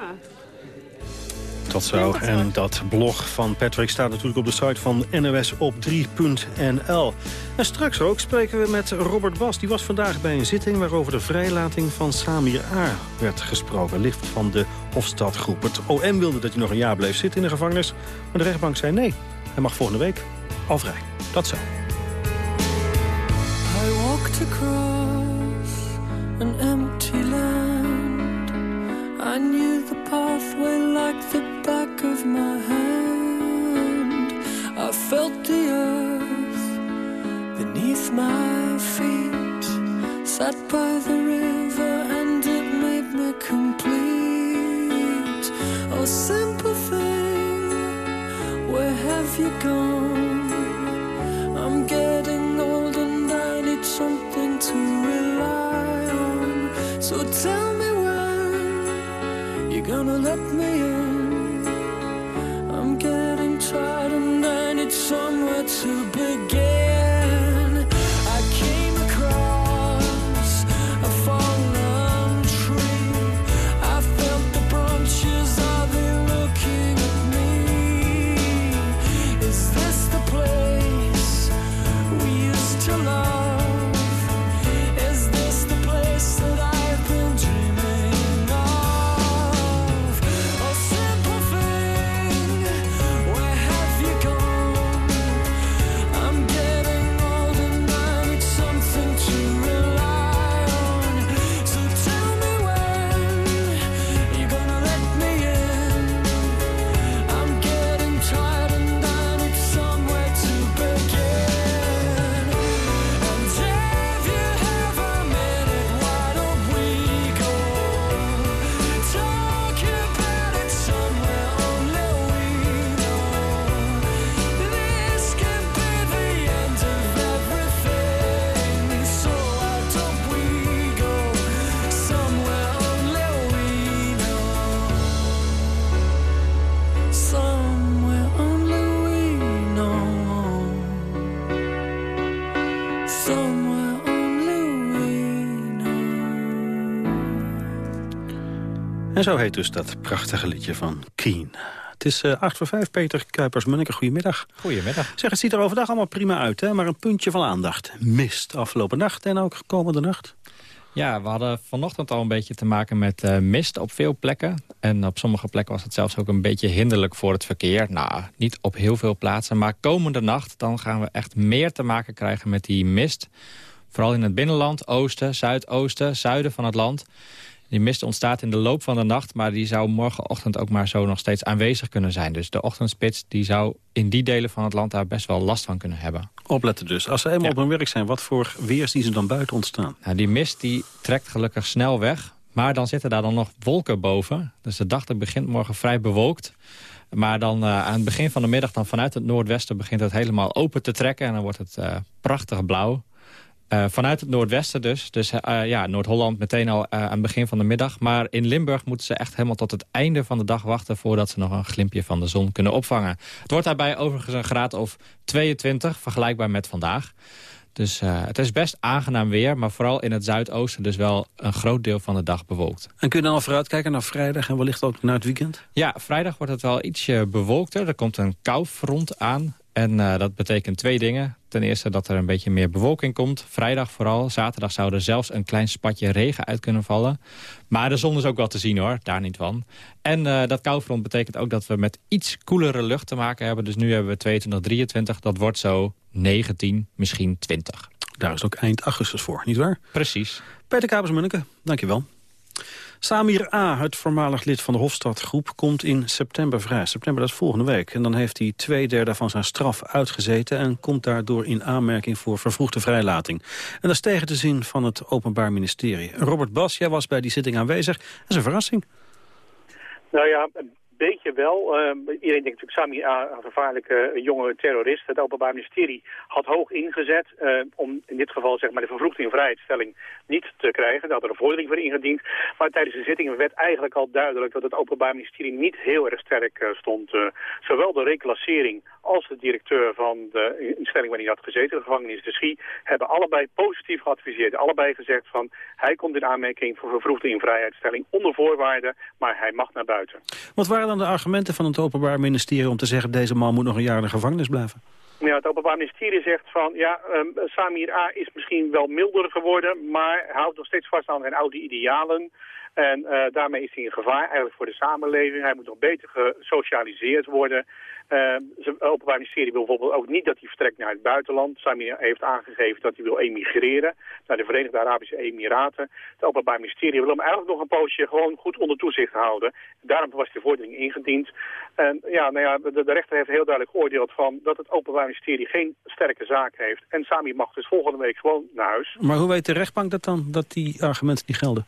Tot zo. En dat blog van Patrick staat natuurlijk op de site van nosop3.nl. En straks ook spreken we met Robert Bas. Die was vandaag bij een zitting waarover de vrijlating van Samir A. werd gesproken. Lift van de Hofstadgroep. Het OM wilde dat hij nog een jaar bleef zitten in de gevangenis. Maar de rechtbank zei nee. Hij mag volgende week al vrij. Dat zo. I walked across an empty land. I knew the pathway like the my hand. I felt the earth beneath my feet. Sat by the river and it made me complete. Oh, simple thing, where have you gone? I'm getting old and I need something to rely on. So tell me when you're gonna let me somewhere to En zo heet dus dat prachtige liedje van Keen. Het is uh, 8 voor 5, Peter Kuipers-Munneke. Goedemiddag. Goedemiddag. Zeg, het ziet er overdag allemaal prima uit, hè? maar een puntje van aandacht. Mist afgelopen nacht en ook komende nacht. Ja, we hadden vanochtend al een beetje te maken met uh, mist op veel plekken. En op sommige plekken was het zelfs ook een beetje hinderlijk voor het verkeer. Nou, niet op heel veel plaatsen. Maar komende nacht dan gaan we echt meer te maken krijgen met die mist. Vooral in het binnenland, oosten, zuidoosten, zuiden van het land. Die mist ontstaat in de loop van de nacht... maar die zou morgenochtend ook maar zo nog steeds aanwezig kunnen zijn. Dus de ochtendspits die zou in die delen van het land daar best wel last van kunnen hebben. Opletten dus. Als ze eenmaal op hun werk zijn, wat voor weer zien ze dan buiten ontstaan? Nou, die mist die trekt gelukkig snel weg. Maar dan zitten daar dan nog wolken boven. Dus de dag begint morgen vrij bewolkt. Maar dan uh, aan het begin van de middag dan vanuit het noordwesten begint het helemaal open te trekken. En dan wordt het uh, prachtig blauw. Uh, vanuit het noordwesten dus. Dus ja, Noord-Holland meteen al aan het begin van de middag. Maar in Limburg moeten ze echt helemaal tot het einde van de dag wachten... voordat ze nog een glimpje van de zon kunnen opvangen. Het wordt daarbij overigens een graad of 22, vergelijkbaar met vandaag. Dus het is best aangenaam weer, maar vooral in het zuidoosten dus wel een groot deel van de dag bewolkt. En kun je dan al vooruitkijken naar vrijdag en wellicht ook naar het weekend? Ja, vrijdag wordt het wel ietsje bewolkter. Er komt een koufront aan en uh, dat betekent twee dingen. Ten eerste dat er een beetje meer bewolking komt. Vrijdag vooral. Zaterdag zou er zelfs een klein spatje regen uit kunnen vallen. Maar de zon is ook wel te zien hoor, daar niet van. En uh, dat koufront betekent ook dat we met iets koelere lucht te maken hebben. Dus nu hebben we 22, 23. Dat wordt zo 19, misschien 20. Daar is ook eind augustus voor, nietwaar? Precies. Peter Kapers-Munneke, dankjewel. Samir A., het voormalig lid van de Hofstadgroep, komt in september vrij. September, dat is volgende week. En dan heeft hij twee derde van zijn straf uitgezeten... en komt daardoor in aanmerking voor vervroegde vrijlating. En dat is tegen de zin van het Openbaar Ministerie. Robert Bas, jij was bij die zitting aanwezig. Dat is een verrassing. Nou ja, beetje wel. Uh, iedereen denkt natuurlijk Sami A, een gevaarlijke jonge terrorist. Het Openbaar Ministerie had hoog ingezet uh, om in dit geval zeg maar, de vervroegde in vrijheidstelling niet te krijgen. Daar had er een vordering voor ingediend. Maar tijdens de zitting werd eigenlijk al duidelijk dat het Openbaar Ministerie niet heel erg sterk uh, stond. zowel de reclassering als de directeur van de instelling waar hij had gezeten, de gevangenis de Schie, hebben allebei positief geadviseerd. Allebei gezegd van hij komt in aanmerking voor vervroegde in vrijheidstelling onder voorwaarden, maar hij mag naar buiten. Wat waren dan de argumenten van het Openbaar Ministerie om te zeggen... deze man moet nog een jaar in de gevangenis blijven? Ja, het Openbaar Ministerie zegt van, ja, um, Samir A. is misschien wel milder geworden... maar houdt nog steeds vast aan zijn oude idealen... En uh, daarmee is hij een gevaar eigenlijk voor de samenleving. Hij moet nog beter gesocialiseerd worden. Uh, het Openbaar Ministerie wil bijvoorbeeld ook niet dat hij vertrekt naar het buitenland. Samir heeft aangegeven dat hij wil emigreren naar de Verenigde Arabische Emiraten. Het Openbaar Ministerie wil hem eigenlijk nog een poosje gewoon goed onder toezicht houden. Daarom was de vordering ingediend. En ja, nou ja, de, rechter heeft heel duidelijk geoordeeld van dat het Openbaar Ministerie geen sterke zaak heeft. En Samir mag dus volgende week gewoon naar huis. Maar hoe weet de rechtbank dat dan, dat die argumenten niet gelden?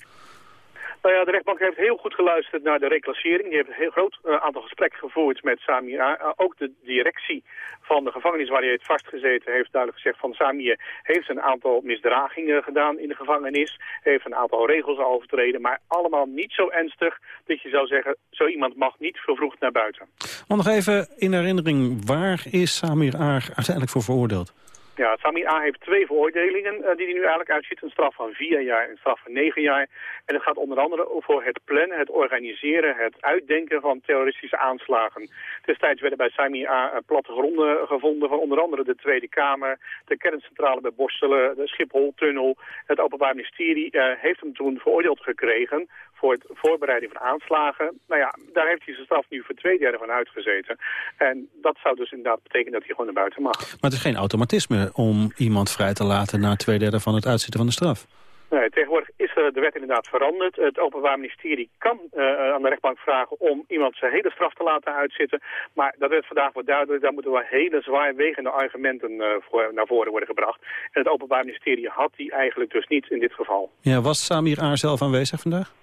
Nou ja, de rechtbank heeft heel goed geluisterd naar de reclassering. Die heeft een heel groot uh, aantal gesprekken gevoerd met Samir. Uh, ook de directie van de gevangenis waar hij heeft vastgezeten heeft duidelijk gezegd van Samir heeft een aantal misdragingen gedaan in de gevangenis. Heeft een aantal regels overtreden, maar allemaal niet zo ernstig dat je zou zeggen, zo iemand mag niet vervroegd naar buiten. Maar nog even in herinnering, waar is Samir Aar uiteindelijk voor veroordeeld? Ja, Samir A. heeft twee veroordelingen uh, die hij nu eigenlijk uitziet. Een straf van vier jaar en een straf van negen jaar. En het gaat onder andere over het plannen, het organiseren, het uitdenken van terroristische aanslagen. Destijds werden bij Samir A. Uh, plattegronden gevonden van onder andere de Tweede Kamer, de kerncentrale bij Borstelen, de Schiphol-tunnel. Het Openbaar Ministerie uh, heeft hem toen veroordeeld gekregen voor het voorbereiding van aanslagen. Nou ja, daar heeft hij zijn straf nu voor twee derde van uitgezeten. En dat zou dus inderdaad betekenen dat hij gewoon naar buiten mag. Maar het is geen automatisme om iemand vrij te laten na twee derde van het uitzitten van de straf. Nee, tegenwoordig is de wet inderdaad veranderd. Het Openbaar Ministerie kan uh, aan de rechtbank vragen om iemand zijn hele straf te laten uitzitten. Maar dat werd vandaag wat duidelijk. Daar moeten wel hele zwaarwegende argumenten uh, voor, naar voren worden gebracht. En het Openbaar Ministerie had die eigenlijk dus niet in dit geval. Ja, was Samir Aar zelf aanwezig vandaag?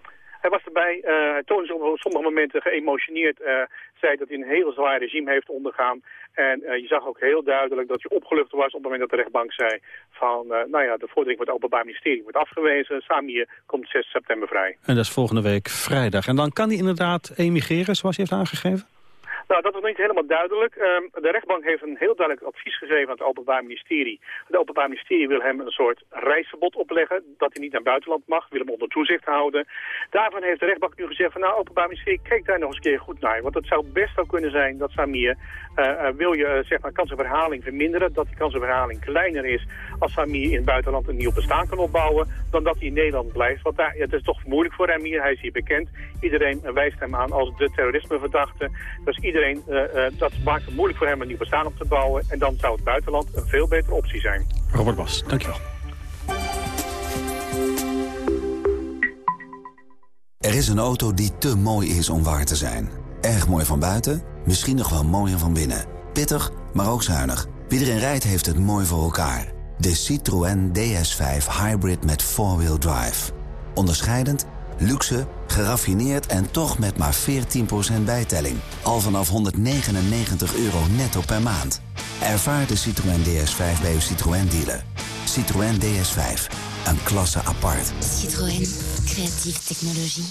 Hij was erbij, uh, hij toonde zich op sommige momenten geëmotioneerd. Uh, zei dat hij een heel zwaar regime heeft ondergaan. En uh, je zag ook heel duidelijk dat hij opgelucht was op het moment dat de rechtbank zei van... nou ja, de vordering van het Openbaar Ministerie wordt afgewezen. Samir komt 6 september vrij. En dat is volgende week vrijdag. En dan kan hij inderdaad emigreren zoals hij heeft aangegeven? Nou, dat is nog niet helemaal duidelijk. Um, de rechtbank heeft een heel duidelijk advies gegeven aan het Openbaar Ministerie. Het Openbaar Ministerie wil hem een soort reisverbod opleggen, dat hij niet naar buitenland mag, wil hem onder toezicht houden. Daarvan heeft de rechtbank nu gezegd van nou, Openbaar Ministerie, kijk daar nog eens een keer goed naar. Want het zou best wel kunnen zijn dat Samir, uh, wil je uh, zeg maar kansenverhaling verminderen, dat die kansenverhaling kleiner is als Samir in het buitenland een nieuw bestaan kan opbouwen, dan dat hij in Nederland blijft. Want daar, het is toch moeilijk voor hem hier, hij is hier bekend. Iedereen wijst hem aan als de terrorismeverdachte. Dus iedereen, uh, uh, dat maakt het moeilijk voor hem een nieuw bestaan op te bouwen. En dan zou het buitenland een veel betere optie zijn. Robert Bas, dankjewel. Er is een auto die te mooi is om waar te zijn. Erg mooi van buiten, misschien nog wel mooier van binnen. Pittig, maar ook zuinig. Wie erin rijdt heeft het mooi voor elkaar. De Citroën DS5 Hybrid met 4-wheel drive. Onderscheidend, luxe, geraffineerd en toch met maar 14% bijtelling. Al vanaf 199 euro netto per maand. Ervaar de Citroën DS5 bij uw Citroën dealer. Citroën DS5, een klasse apart. Citroën, creatieve technologie.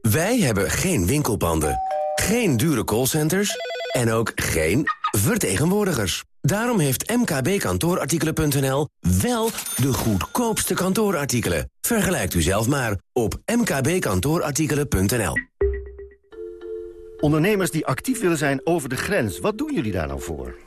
Wij hebben geen winkelpanden, geen dure callcenters en ook geen vertegenwoordigers. Daarom heeft mkbkantoorartikelen.nl wel de goedkoopste kantoorartikelen. Vergelijkt u zelf maar op mkbkantoorartikelen.nl. Ondernemers die actief willen zijn over de grens, wat doen jullie daar nou voor?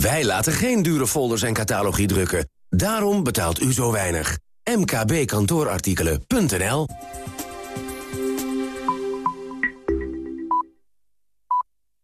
Wij laten geen dure folders en catalogie drukken. Daarom betaalt u zo weinig. mkbkantoorartikelen.nl